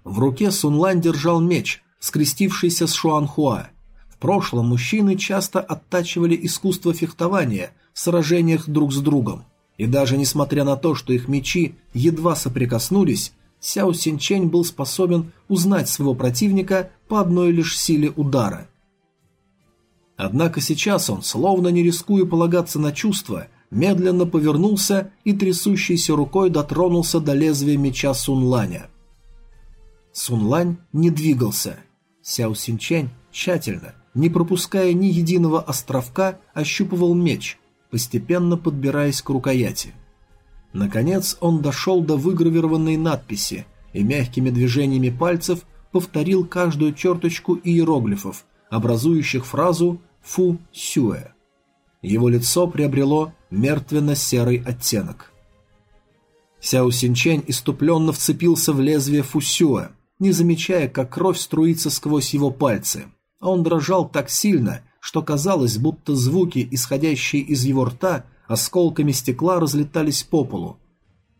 В руке Сунлань держал меч, скрестившийся с Шуанхуа. В прошлом мужчины часто оттачивали искусство фехтования в сражениях друг с другом. И даже несмотря на то, что их мечи едва соприкоснулись, Сяо Синчень был способен узнать своего противника по одной лишь силе удара. Однако сейчас он, словно не рискуя полагаться на чувства, медленно повернулся и трясущейся рукой дотронулся до лезвия меча Сунланя. Сунлань не двигался. Сяо Синчень тщательно, не пропуская ни единого островка, ощупывал меч – постепенно подбираясь к рукояти. Наконец он дошел до выгравированной надписи и мягкими движениями пальцев повторил каждую черточку иероглифов, образующих фразу «фу сюэ». Его лицо приобрело мертвенно-серый оттенок. Сяо Синчень иступленно вцепился в лезвие фусюэ, не замечая, как кровь струится сквозь его пальцы. Он дрожал так сильно, что казалось, будто звуки, исходящие из его рта, осколками стекла разлетались по полу.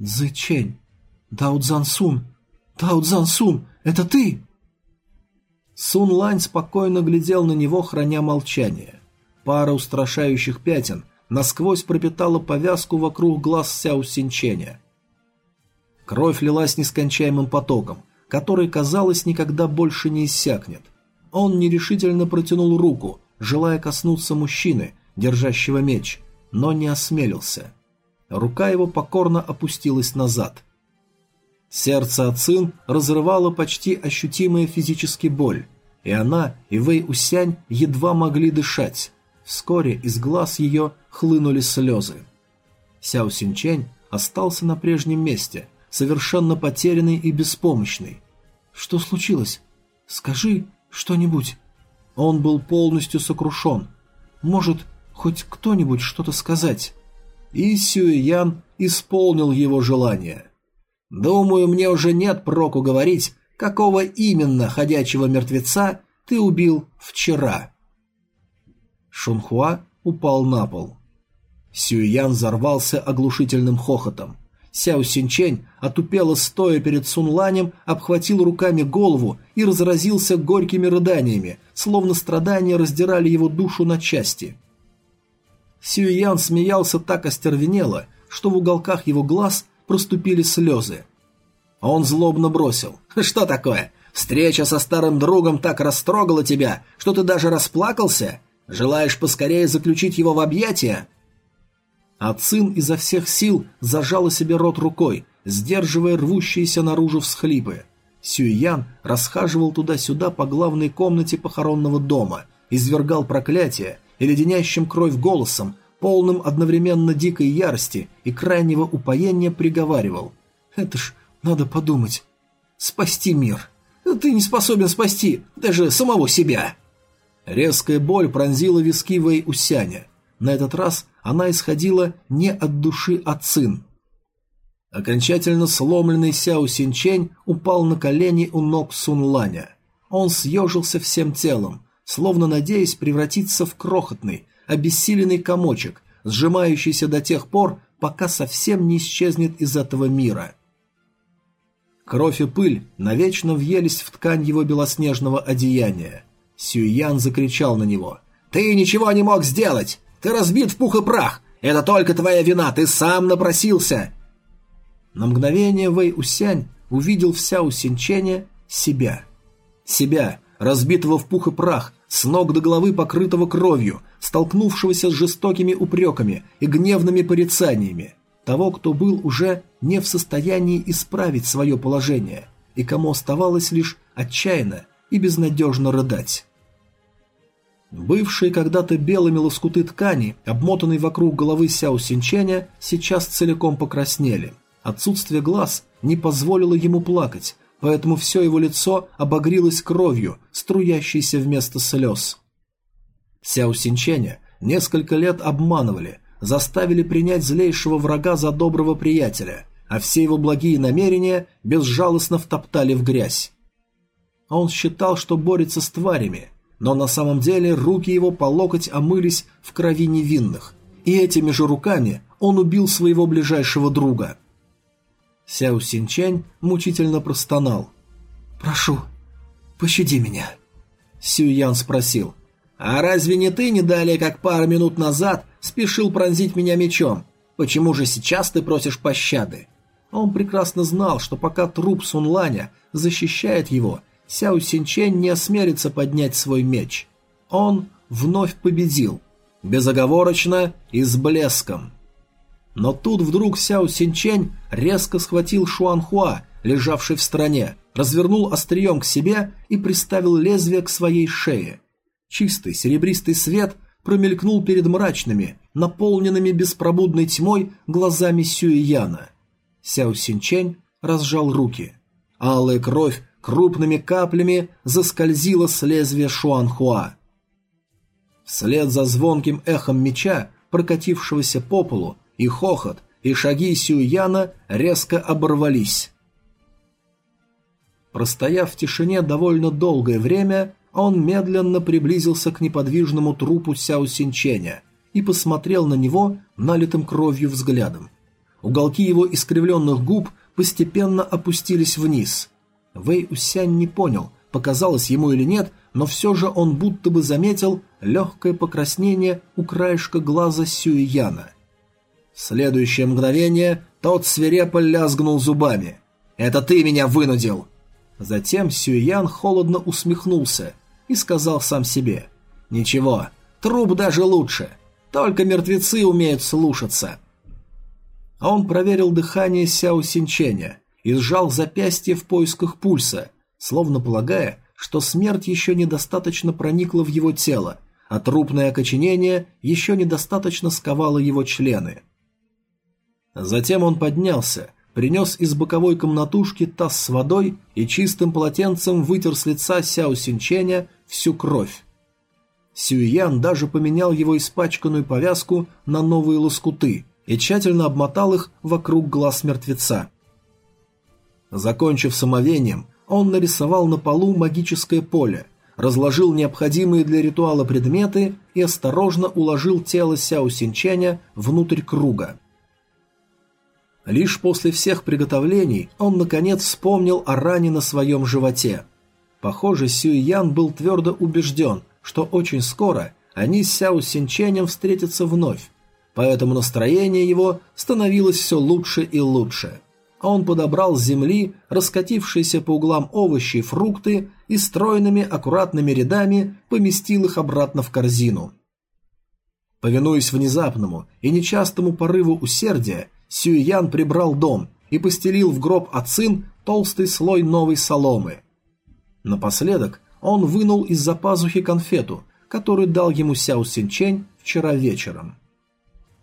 «Цзычень! Дао Цзансун! Дао Цзансун! Это ты!» Сун Лань спокойно глядел на него, храня молчание. Пара устрашающих пятен насквозь пропитала повязку вокруг глаз Сяо Синченя. Кровь лилась нескончаемым потоком, который, казалось, никогда больше не иссякнет. Он нерешительно протянул руку, желая коснуться мужчины, держащего меч, но не осмелился. Рука его покорно опустилась назад. Сердце Ацин разрывало почти ощутимая физическая боль, и она и Вэй Усянь едва могли дышать. Вскоре из глаз ее хлынули слезы. Сяо Синчень остался на прежнем месте, совершенно потерянный и беспомощный. «Что случилось? Скажи что-нибудь». Он был полностью сокрушен. Может, хоть кто-нибудь что-то сказать? И Сюэян исполнил его желание. «Думаю, мне уже нет проку говорить, какого именно ходячего мертвеца ты убил вчера». Шунхуа упал на пол. Сюэян взорвался оглушительным хохотом. Сяо Синчень, отупело стоя перед Сунланем, обхватил руками голову и разразился горькими рыданиями, словно страдания раздирали его душу на части. Сюян смеялся так остервенело, что в уголках его глаз проступили слезы. Он злобно бросил. «Что такое? Встреча со старым другом так растрогала тебя, что ты даже расплакался? Желаешь поскорее заключить его в объятия?» А Цин изо всех сил зажала себе рот рукой, сдерживая рвущиеся наружу всхлипы. Сюйян расхаживал туда-сюда по главной комнате похоронного дома, извергал проклятия и леденящим кровь голосом, полным одновременно дикой ярости и крайнего упоения приговаривал. «Это ж надо подумать. Спасти мир. Ты не способен спасти даже самого себя». Резкая боль пронзила виски Вэй Усяня. На этот раз она исходила не от души, а цин. Окончательно сломленный Сяо Синчень упал на колени у ног Сун Ланя. Он съежился всем телом, словно надеясь превратиться в крохотный, обессиленный комочек, сжимающийся до тех пор, пока совсем не исчезнет из этого мира. Кровь и пыль навечно въелись в ткань его белоснежного одеяния. Сюйян закричал на него. «Ты ничего не мог сделать! Ты разбит в пух и прах! Это только твоя вина, ты сам напросился!» На мгновение Вэй Усянь увидел вся усинчение себя. Себя, разбитого в пух и прах, с ног до головы покрытого кровью, столкнувшегося с жестокими упреками и гневными порицаниями, того, кто был уже не в состоянии исправить свое положение, и кому оставалось лишь отчаянно и безнадежно рыдать. Бывшие когда-то белыми лоскуты ткани, обмотанные вокруг головы Сяо Синченя, сейчас целиком покраснели – Отсутствие глаз не позволило ему плакать, поэтому все его лицо обогрилось кровью, струящейся вместо слез. Сяо Синченя несколько лет обманывали, заставили принять злейшего врага за доброго приятеля, а все его благие намерения безжалостно втоптали в грязь. Он считал, что борется с тварями, но на самом деле руки его по локоть омылись в крови невинных, и этими же руками он убил своего ближайшего друга – Сяо Синчань мучительно простонал. «Прошу, пощади меня». Сю Ян спросил. «А разве не ты не далее, как пару минут назад, спешил пронзить меня мечом? Почему же сейчас ты просишь пощады?» Он прекрасно знал, что пока труп Сунланя защищает его, Сяо Синчень не осмелится поднять свой меч. Он вновь победил. Безоговорочно и с блеском. Но тут вдруг Сяо Синчень резко схватил Шуанхуа, лежавший в стороне, развернул острием к себе и приставил лезвие к своей шее. Чистый серебристый свет промелькнул перед мрачными, наполненными беспробудной тьмой глазами Сюэяна. Сяо Синчень разжал руки. Алая кровь крупными каплями заскользила с лезвия Шуанхуа. Вслед за звонким эхом меча, прокатившегося по полу, и хохот, и шаги Сюяна резко оборвались. Простояв в тишине довольно долгое время, он медленно приблизился к неподвижному трупу Сяо Синченя и посмотрел на него налитым кровью взглядом. Уголки его искривленных губ постепенно опустились вниз. Вэй Усянь не понял, показалось ему или нет, но все же он будто бы заметил легкое покраснение у краешка глаза Сюяна. В следующее мгновение тот свирепо лязгнул зубами. «Это ты меня вынудил!» Затем Сюян холодно усмехнулся и сказал сам себе. «Ничего, труп даже лучше. Только мертвецы умеют слушаться». А он проверил дыхание Сяо Синченя и сжал запястье в поисках пульса, словно полагая, что смерть еще недостаточно проникла в его тело, а трупное окоченение еще недостаточно сковало его члены. Затем он поднялся, принес из боковой комнатушки таз с водой и чистым полотенцем вытер с лица Сяо Синченя всю кровь. Сюйян даже поменял его испачканную повязку на новые лоскуты и тщательно обмотал их вокруг глаз мертвеца. Закончив самовением, он нарисовал на полу магическое поле, разложил необходимые для ритуала предметы и осторожно уложил тело Сяо Синченя внутрь круга. Лишь после всех приготовлений он наконец вспомнил о ране на своем животе. Похоже, Сюй Ян был твердо убежден, что очень скоро они с Сяо Синченем встретятся вновь, поэтому настроение его становилось все лучше и лучше. А он подобрал с земли раскатившиеся по углам овощи и фрукты и стройными аккуратными рядами поместил их обратно в корзину. Повинуясь внезапному и нечастому порыву усердия, Сюйян прибрал дом и постелил в гроб Ацин толстый слой новой соломы. Напоследок он вынул из-за пазухи конфету, которую дал ему Сяо Синчень вчера вечером.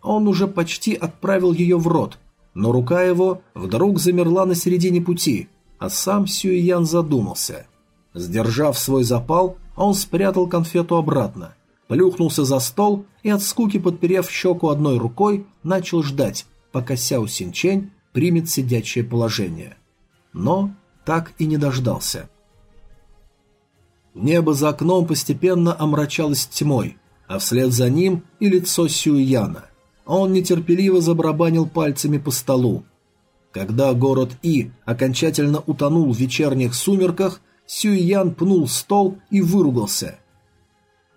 Он уже почти отправил ее в рот, но рука его вдруг замерла на середине пути, а сам Сюйян задумался. Сдержав свой запал, он спрятал конфету обратно, плюхнулся за стол и от скуки, подперев щеку одной рукой, начал ждать, пока Сяо Синчень примет сидячее положение. Но так и не дождался. Небо за окном постепенно омрачалось тьмой, а вслед за ним и лицо Сюяна. Он нетерпеливо забарабанил пальцами по столу. Когда город И окончательно утонул в вечерних сумерках, Сюйян пнул стол и выругался.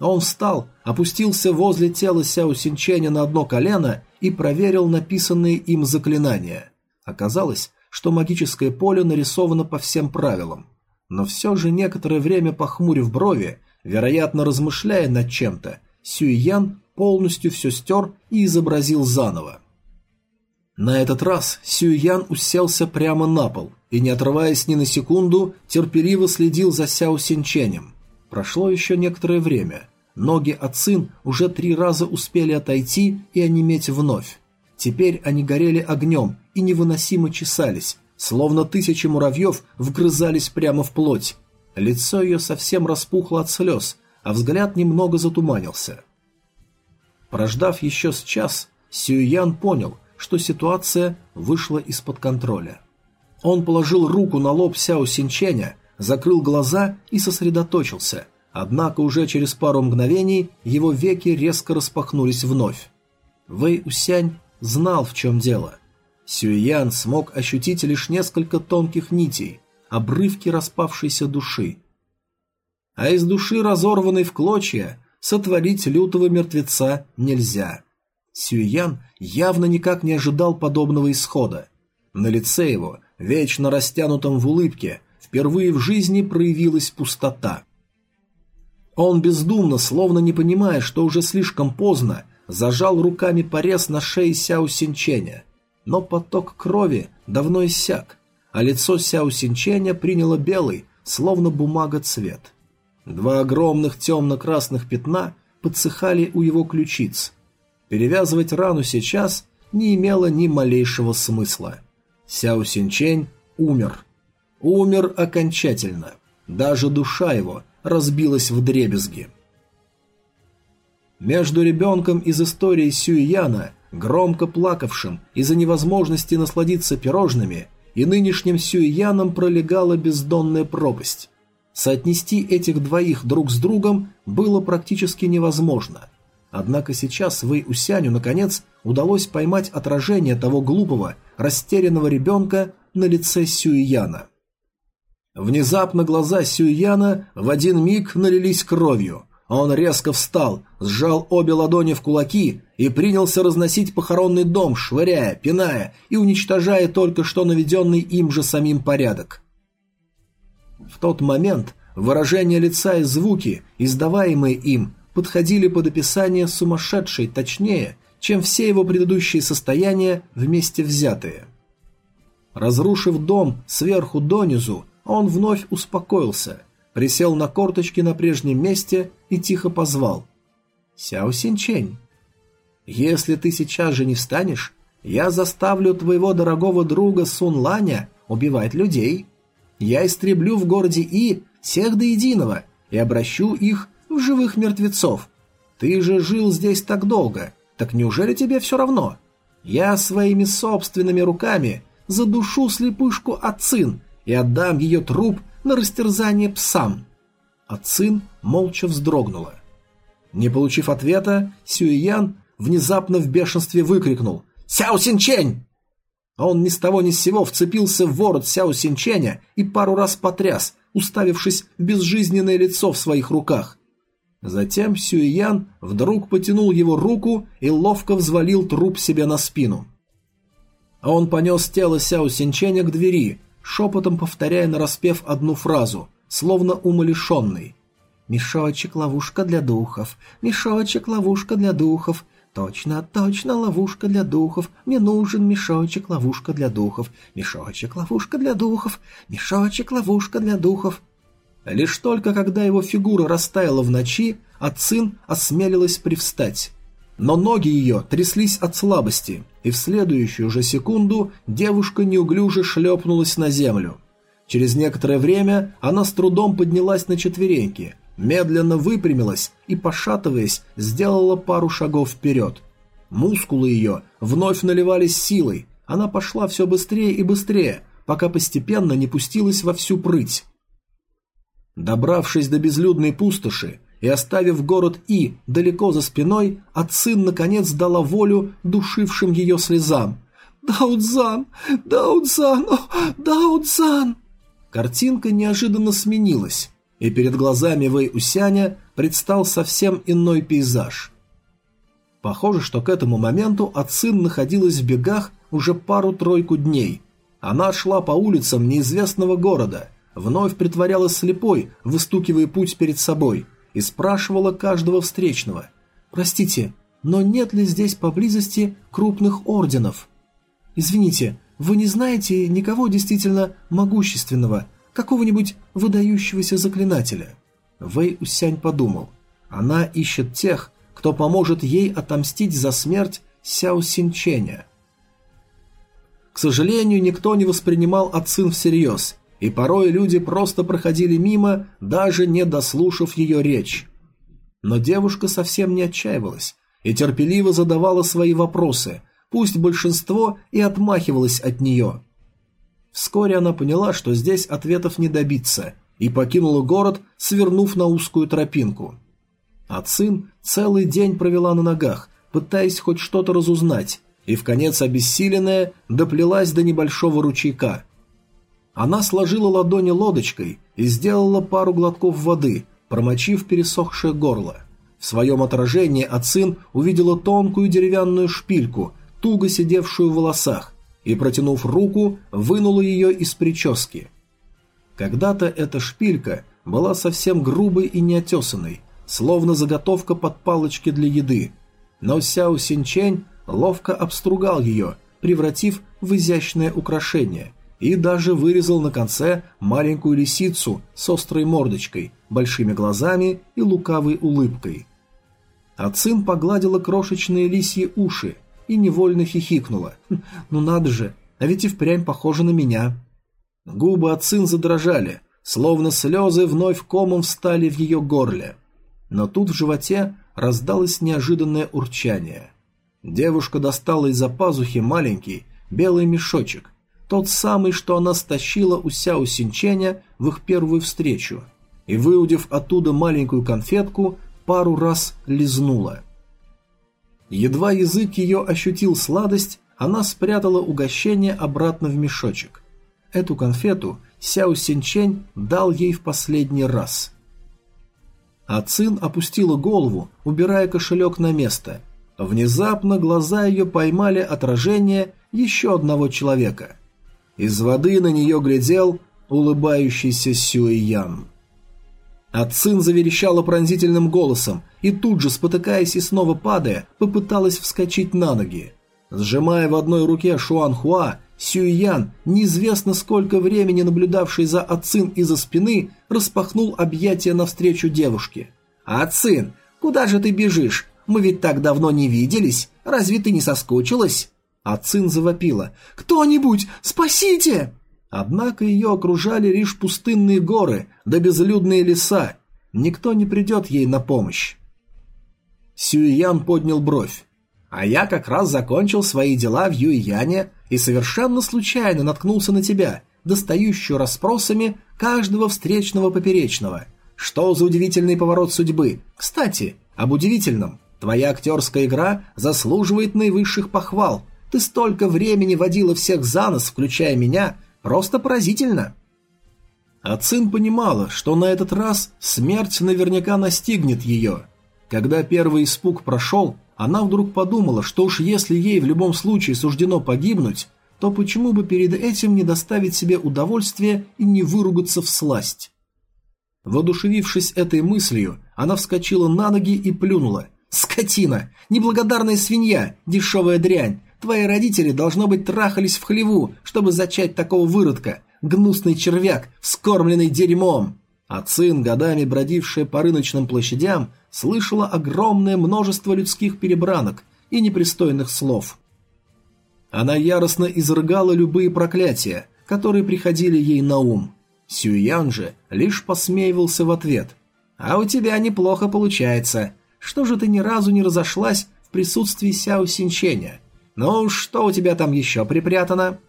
Он встал, опустился возле тела Сяо Синченя на одно колено и проверил написанные им заклинания. Оказалось, что магическое поле нарисовано по всем правилам. Но все же некоторое время похмурив брови, вероятно размышляя над чем-то, Сюйян полностью все стер и изобразил заново. На этот раз Сюйян уселся прямо на пол и, не отрываясь ни на секунду, терпеливо следил за Сяо Синченем. Прошло еще некоторое время. Ноги Ацин уже три раза успели отойти и онеметь вновь. Теперь они горели огнем и невыносимо чесались, словно тысячи муравьев вгрызались прямо в плоть. Лицо ее совсем распухло от слез, а взгляд немного затуманился. Прождав еще с час, Сюян понял, что ситуация вышла из-под контроля. Он положил руку на лоб Сяо Синченя, закрыл глаза и сосредоточился, однако уже через пару мгновений его веки резко распахнулись вновь. Вэй Усянь знал, в чем дело – Сюйян смог ощутить лишь несколько тонких нитей, обрывки распавшейся души. А из души, разорванной в клочья, сотворить лютого мертвеца нельзя. Сюйян явно никак не ожидал подобного исхода. На лице его, вечно растянутом в улыбке, впервые в жизни проявилась пустота. Он бездумно, словно не понимая, что уже слишком поздно, зажал руками порез на шее Сяо Синченя но поток крови давно иссяк, а лицо Сяо Синченя приняло белый, словно бумага цвет. Два огромных темно-красных пятна подсыхали у его ключиц. Перевязывать рану сейчас не имело ни малейшего смысла. Сяо Синчень умер. Умер окончательно. Даже душа его разбилась в дребезги. Между ребенком из истории Сюйяна громко плакавшим из-за невозможности насладиться пирожными, и нынешним Сюйяном пролегала бездонная пропасть. Соотнести этих двоих друг с другом было практически невозможно. Однако сейчас Вэй Усяню наконец удалось поймать отражение того глупого, растерянного ребенка на лице Сюйяна. Внезапно глаза Сюйяна в один миг налились кровью, он резко встал, сжал обе ладони в кулаки и принялся разносить похоронный дом, швыряя, пиная и уничтожая только что наведенный им же самим порядок. В тот момент выражение лица и звуки, издаваемые им, подходили под описание сумасшедшей точнее, чем все его предыдущие состояния вместе взятые. Разрушив дом сверху донизу, он вновь успокоился – присел на корточки на прежнем месте и тихо позвал. «Сяо Синчень, если ты сейчас же не встанешь, я заставлю твоего дорогого друга Сун Ланя убивать людей. Я истреблю в городе И всех до единого и обращу их в живых мертвецов. Ты же жил здесь так долго, так неужели тебе все равно? Я своими собственными руками задушу слепышку Ацин и отдам ее труп на растерзание псам. А Цин молча вздрогнула. Не получив ответа, Сюйян внезапно в бешенстве выкрикнул «Сяо Синчень!». Он ни с того ни с сего вцепился в ворот Сяо Синченя и пару раз потряс, уставившись в безжизненное лицо в своих руках. Затем Сюйян вдруг потянул его руку и ловко взвалил труп себе на спину. Он понес тело Сяо Синченя к двери, шепотом повторяя нараспев одну фразу, словно умалишенный. «Мешочек, ловушка для духов, мешочек, ловушка для духов, Точно, точно, ловушка для духов. Мне нужен мешочек, ловушка для духов. Мешочек, ловушка для духов. Мешочек, ловушка для духов. Лишь только когда его фигура растаяла в ночи, Ацин осмелилась привстать. Но ноги ее тряслись от слабости, и в следующую же секунду девушка неуклюже шлепнулась на землю. Через некоторое время она с трудом поднялась на четвереньки – медленно выпрямилась и, пошатываясь, сделала пару шагов вперед. Мускулы ее вновь наливались силой, она пошла все быстрее и быстрее, пока постепенно не пустилась во всю прыть. Добравшись до безлюдной пустоши и оставив город И далеко за спиной, Ацин наконец дала волю душившим ее слезам. «Даудзан! Даудзан! О, Даудзан!» Картинка неожиданно сменилась и перед глазами Вэй Усяня предстал совсем иной пейзаж. Похоже, что к этому моменту Ацин находилась в бегах уже пару-тройку дней. Она шла по улицам неизвестного города, вновь притворялась слепой, выстукивая путь перед собой, и спрашивала каждого встречного. «Простите, но нет ли здесь поблизости крупных орденов?» «Извините, вы не знаете никого действительно могущественного, какого-нибудь выдающегося заклинателя. Вэй Усянь подумал. Она ищет тех, кто поможет ей отомстить за смерть Сяо Синченя. К сожалению, никто не воспринимал Ацин всерьез, и порой люди просто проходили мимо, даже не дослушав ее речь. Но девушка совсем не отчаивалась и терпеливо задавала свои вопросы, пусть большинство и отмахивалось от нее. Вскоре она поняла, что здесь ответов не добиться, и покинула город, свернув на узкую тропинку. А Цин целый день провела на ногах, пытаясь хоть что-то разузнать, и в конец обессиленная доплелась до небольшого ручейка. Она сложила ладони лодочкой и сделала пару глотков воды, промочив пересохшее горло. В своем отражении Ацин увидела тонкую деревянную шпильку, туго сидевшую в волосах, и, протянув руку, вынула ее из прически. Когда-то эта шпилька была совсем грубой и неотесанной, словно заготовка под палочки для еды, но Сяо Синчень ловко обстругал ее, превратив в изящное украшение, и даже вырезал на конце маленькую лисицу с острой мордочкой, большими глазами и лукавой улыбкой. Ацин погладила крошечные лисьи уши – и невольно хихикнула. «Хм, «Ну надо же, а ведь и впрямь похоже на меня». Губы Ацин задрожали, словно слезы вновь комом встали в ее горле. Но тут в животе раздалось неожиданное урчание. Девушка достала из-за пазухи маленький белый мешочек, тот самый, что она стащила у Сяо Синченя в их первую встречу, и, выудив оттуда маленькую конфетку, пару раз лизнула. Едва язык ее ощутил сладость, она спрятала угощение обратно в мешочек. Эту конфету Сяо Синчень дал ей в последний раз. А Цин опустила голову, убирая кошелек на место. Внезапно глаза ее поймали отражение еще одного человека. Из воды на нее глядел улыбающийся Сюэ Ян. А Цин заверещала пронзительным голосом и тут же, спотыкаясь и снова падая, попыталась вскочить на ноги. Сжимая в одной руке Шуан Хуа, Сюйян, неизвестно сколько времени наблюдавший за Ацин из-за спины, распахнул объятия навстречу девушке. «Ацин, куда же ты бежишь? Мы ведь так давно не виделись. Разве ты не соскучилась?» Ацин завопила. «Кто-нибудь, спасите!» Однако ее окружали лишь пустынные горы да безлюдные леса. Никто не придет ей на помощь. Сюйян поднял бровь. «А я как раз закончил свои дела в Юйяне и совершенно случайно наткнулся на тебя, достающую расспросами каждого встречного поперечного. Что за удивительный поворот судьбы? Кстати, об удивительном. Твоя актерская игра заслуживает наивысших похвал. Ты столько времени водила всех за нос, включая меня, Просто поразительно. А Цин понимала, что на этот раз смерть наверняка настигнет ее. Когда первый испуг прошел, она вдруг подумала, что уж если ей в любом случае суждено погибнуть, то почему бы перед этим не доставить себе удовольствие и не выругаться в сласть? Воодушевившись этой мыслью, она вскочила на ноги и плюнула. «Скотина! Неблагодарная свинья! Дешевая дрянь! Твои родители, должно быть, трахались в хлеву, чтобы зачать такого выродка! Гнусный червяк, вскормленный дерьмом!» А Цин, годами бродившая по рыночным площадям, слышала огромное множество людских перебранок и непристойных слов. Она яростно изрыгала любые проклятия, которые приходили ей на ум. Сюян же лишь посмеивался в ответ. «А у тебя неплохо получается. Что же ты ни разу не разошлась в присутствии Сяо Синченя? Ну, что у тебя там еще припрятано?»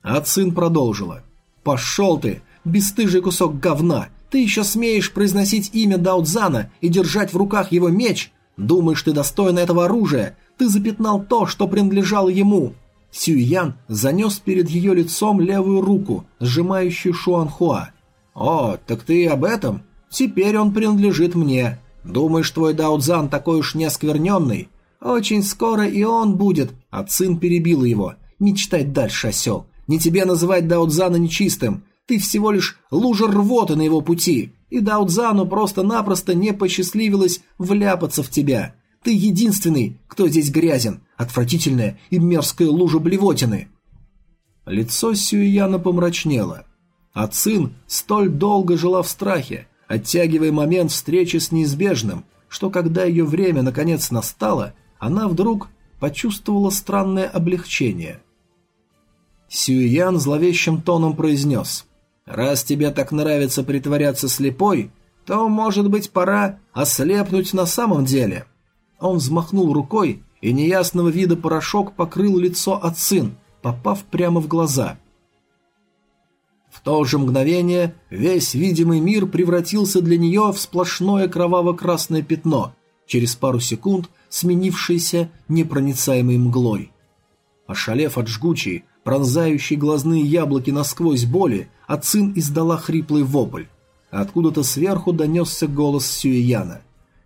А Цин продолжила. «Пошел ты, бесстыжий кусок говна! Ты еще смеешь произносить имя Даудзана и держать в руках его меч? Думаешь, ты достоин этого оружия? Ты запятнал то, что принадлежало ему!» Сюйян занес перед ее лицом левую руку, сжимающую Шуанхуа. «О, так ты и об этом? Теперь он принадлежит мне. Думаешь, твой Даудзан такой уж неоскверненный? Очень скоро и он будет!» А Цин перебил его. «Мечтать дальше, осел. Не тебе называть Даудзана нечистым. Ты всего лишь лужа рвоты на его пути, и Даудзану просто-напросто не посчастливилось вляпаться в тебя. Ты единственный, кто здесь грязен, отвратительная и мерзкая лужа блевотины». Лицо Сюяна помрачнело. А Цин столь долго жила в страхе, оттягивая момент встречи с неизбежным, что когда ее время наконец настало, она вдруг почувствовала странное облегчение. Сюян зловещим тоном произнес «Раз тебе так нравится притворяться слепой, то, может быть, пора ослепнуть на самом деле». Он взмахнул рукой, и неясного вида порошок покрыл лицо Ацин, попав прямо в глаза. В то же мгновение весь видимый мир превратился для нее в сплошное кроваво-красное пятно, через пару секунд сменившееся непроницаемой мглой. Ошалев от жгучей, пронзающей глазные яблоки насквозь боли, Ацин издала хриплый вопль. Откуда-то сверху донесся голос Сюэяна.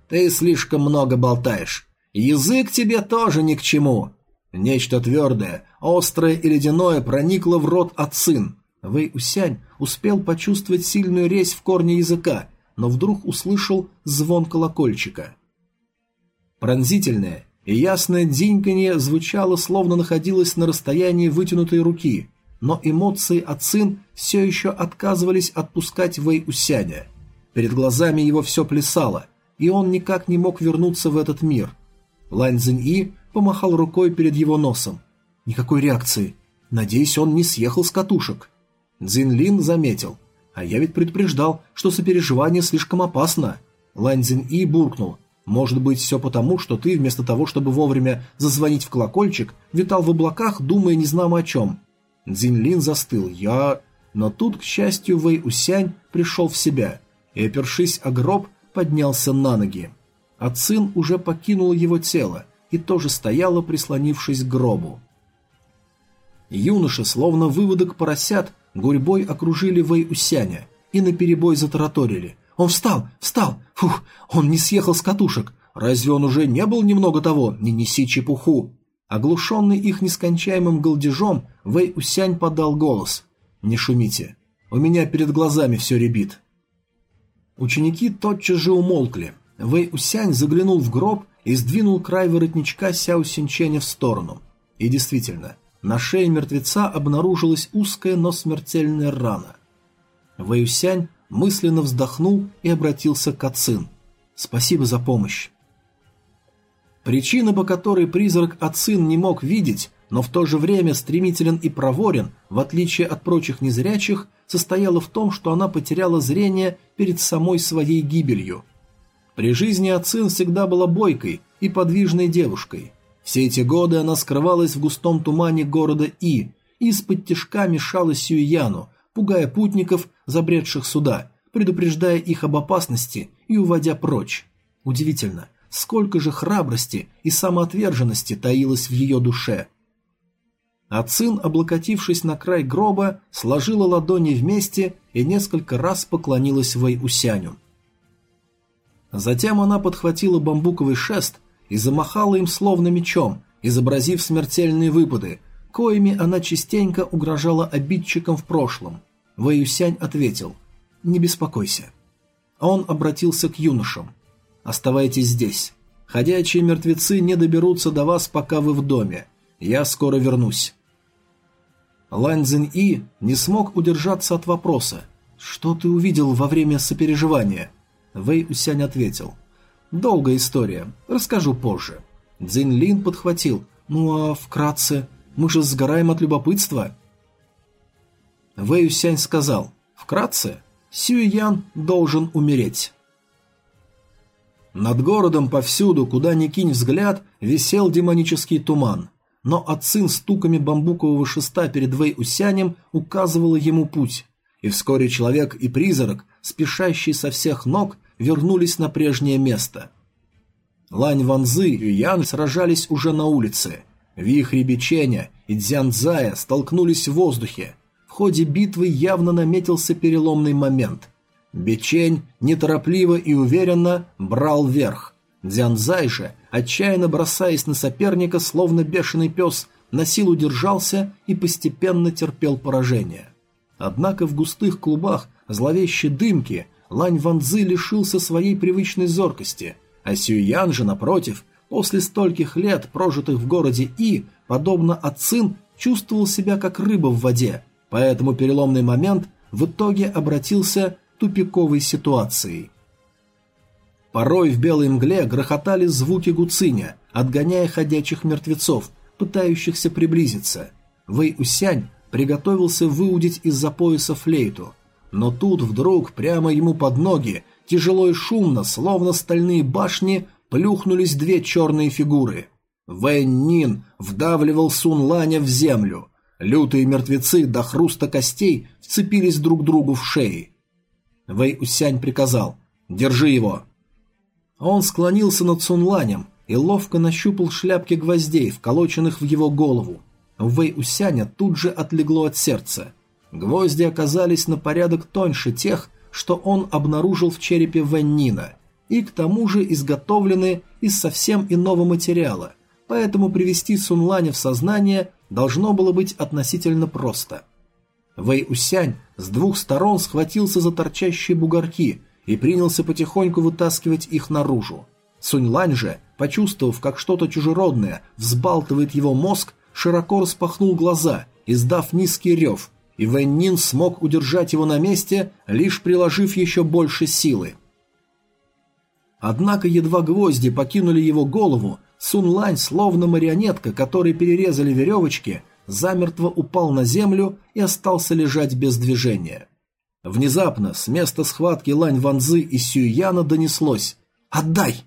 «Ты слишком много болтаешь. Язык тебе тоже ни к чему». Нечто твердое, острое и ледяное проникло в рот Ацин. Вэй Усянь успел почувствовать сильную резь в корне языка, но вдруг услышал звон колокольчика. Пронзительное и ясное дзиньканье звучало, словно находилось на расстоянии вытянутой руки, но эмоции Ацин все еще отказывались отпускать Вэй Усяня. Перед глазами его все плясало, и он никак не мог вернуться в этот мир. Лань Цзиньи помахал рукой перед его носом. Никакой реакции. Надеюсь, он не съехал с катушек. Цзин Лин заметил. А я ведь предупреждал, что сопереживание слишком опасно. Лань Цзиньи буркнул. Может быть, все потому, что ты, вместо того, чтобы вовремя зазвонить в колокольчик, витал в облаках, думая незнамо о чем. Цзиньлин застыл. Я... Но тут, к счастью, Вэй Усянь пришел в себя и, опершись о гроб, поднялся на ноги. А Цин уже покинул его тело и тоже стояла, прислонившись к гробу. Юноши, словно выводок поросят, гурьбой окружили Вэй Усяня и наперебой затараторили. «Он встал! Встал! Фух! Он не съехал с катушек! Разве он уже не был немного того? Не неси чепуху!» Оглушенный их нескончаемым голдежом, Вэй Усянь подал голос. «Не шумите. У меня перед глазами все ребит. Ученики тотчас же умолкли. Вэй Усянь заглянул в гроб и сдвинул край воротничка Сяо Синченя в сторону. И действительно, на шее мертвеца обнаружилась узкая, но смертельная рана. Вэй Усянь мысленно вздохнул и обратился к Ацин. «Спасибо за помощь». Причина, по которой призрак Ацин не мог видеть, но в то же время стремителен и проворен, в отличие от прочих незрячих, состояла в том, что она потеряла зрение перед самой своей гибелью. При жизни Ацин всегда была бойкой и подвижной девушкой. Все эти годы она скрывалась в густом тумане города И, и из-под тяжка мешала Сюйяну, пугая путников, забредших сюда, предупреждая их об опасности и уводя прочь. Удивительно, сколько же храбрости и самоотверженности таилось в ее душе – а Цин, облокотившись на край гроба, сложила ладони вместе и несколько раз поклонилась Вэй Усяню. Затем она подхватила бамбуковый шест и замахала им словно мечом, изобразив смертельные выпады, коими она частенько угрожала обидчикам в прошлом. Вэй Усянь ответил «Не беспокойся». А он обратился к юношам. «Оставайтесь здесь. Ходячие мертвецы не доберутся до вас, пока вы в доме. Я скоро вернусь». Лань Цзинь И не смог удержаться от вопроса. «Что ты увидел во время сопереживания?» Вэй Усянь ответил. «Долгая история. Расскажу позже». Цзинь Лин подхватил. «Ну а вкратце, мы же сгораем от любопытства». Вэй Усянь сказал. «Вкратце, Сюй Ян должен умереть». Над городом повсюду, куда ни кинь взгляд, висел демонический туман. Но Ацин стуками бамбукового шеста перед Вэй Усянем указывала ему путь. И вскоре человек и призрак, спешащий со всех ног, вернулись на прежнее место. Лань Ванзы и Ян сражались уже на улице. Вихри Биченя и Дзянцзая столкнулись в воздухе. Ходе битвы явно наметился переломный момент – Бичень неторопливо и уверенно брал верх. Дзянзай же, отчаянно бросаясь на соперника, словно бешеный пес, на силу держался и постепенно терпел поражение. Однако в густых клубах зловещей дымки Лань Ванзы лишился своей привычной зоркости, а Сюян же, напротив, после стольких лет, прожитых в городе И, подобно Ацин, чувствовал себя как рыба в воде, поэтому переломный момент в итоге обратился тупиковой ситуацией. Порой в белой мгле грохотали звуки гуциня, отгоняя ходячих мертвецов, пытающихся приблизиться. Вэй Усянь приготовился выудить из-за пояса флейту, но тут вдруг прямо ему под ноги, тяжело и шумно, словно стальные башни, плюхнулись две черные фигуры. Вэй Нин вдавливал Сун Ланя в землю. Лютые мертвецы до хруста костей вцепились друг другу в шеи. Вэй Усянь приказал «Держи его». Он склонился над Сунланем и ловко нащупал шляпки гвоздей, вколоченных в его голову. Вэй Усяня тут же отлегло от сердца. Гвозди оказались на порядок тоньше тех, что он обнаружил в черепе Вэннина, и к тому же изготовлены из совсем иного материала, поэтому привести Сунланя в сознание должно было быть относительно просто – Вэй Усянь с двух сторон схватился за торчащие бугорки и принялся потихоньку вытаскивать их наружу. Сунь Лань же, почувствовав, как что-то чужеродное взбалтывает его мозг, широко распахнул глаза, издав низкий рев, и Вэнь Нин смог удержать его на месте, лишь приложив еще больше силы. Однако едва гвозди покинули его голову, Сун Лань, словно марионетка, которой перерезали веревочки, замертво упал на землю и остался лежать без движения. Внезапно с места схватки Лань Ванзы и Сюяна донеслось «Отдай!»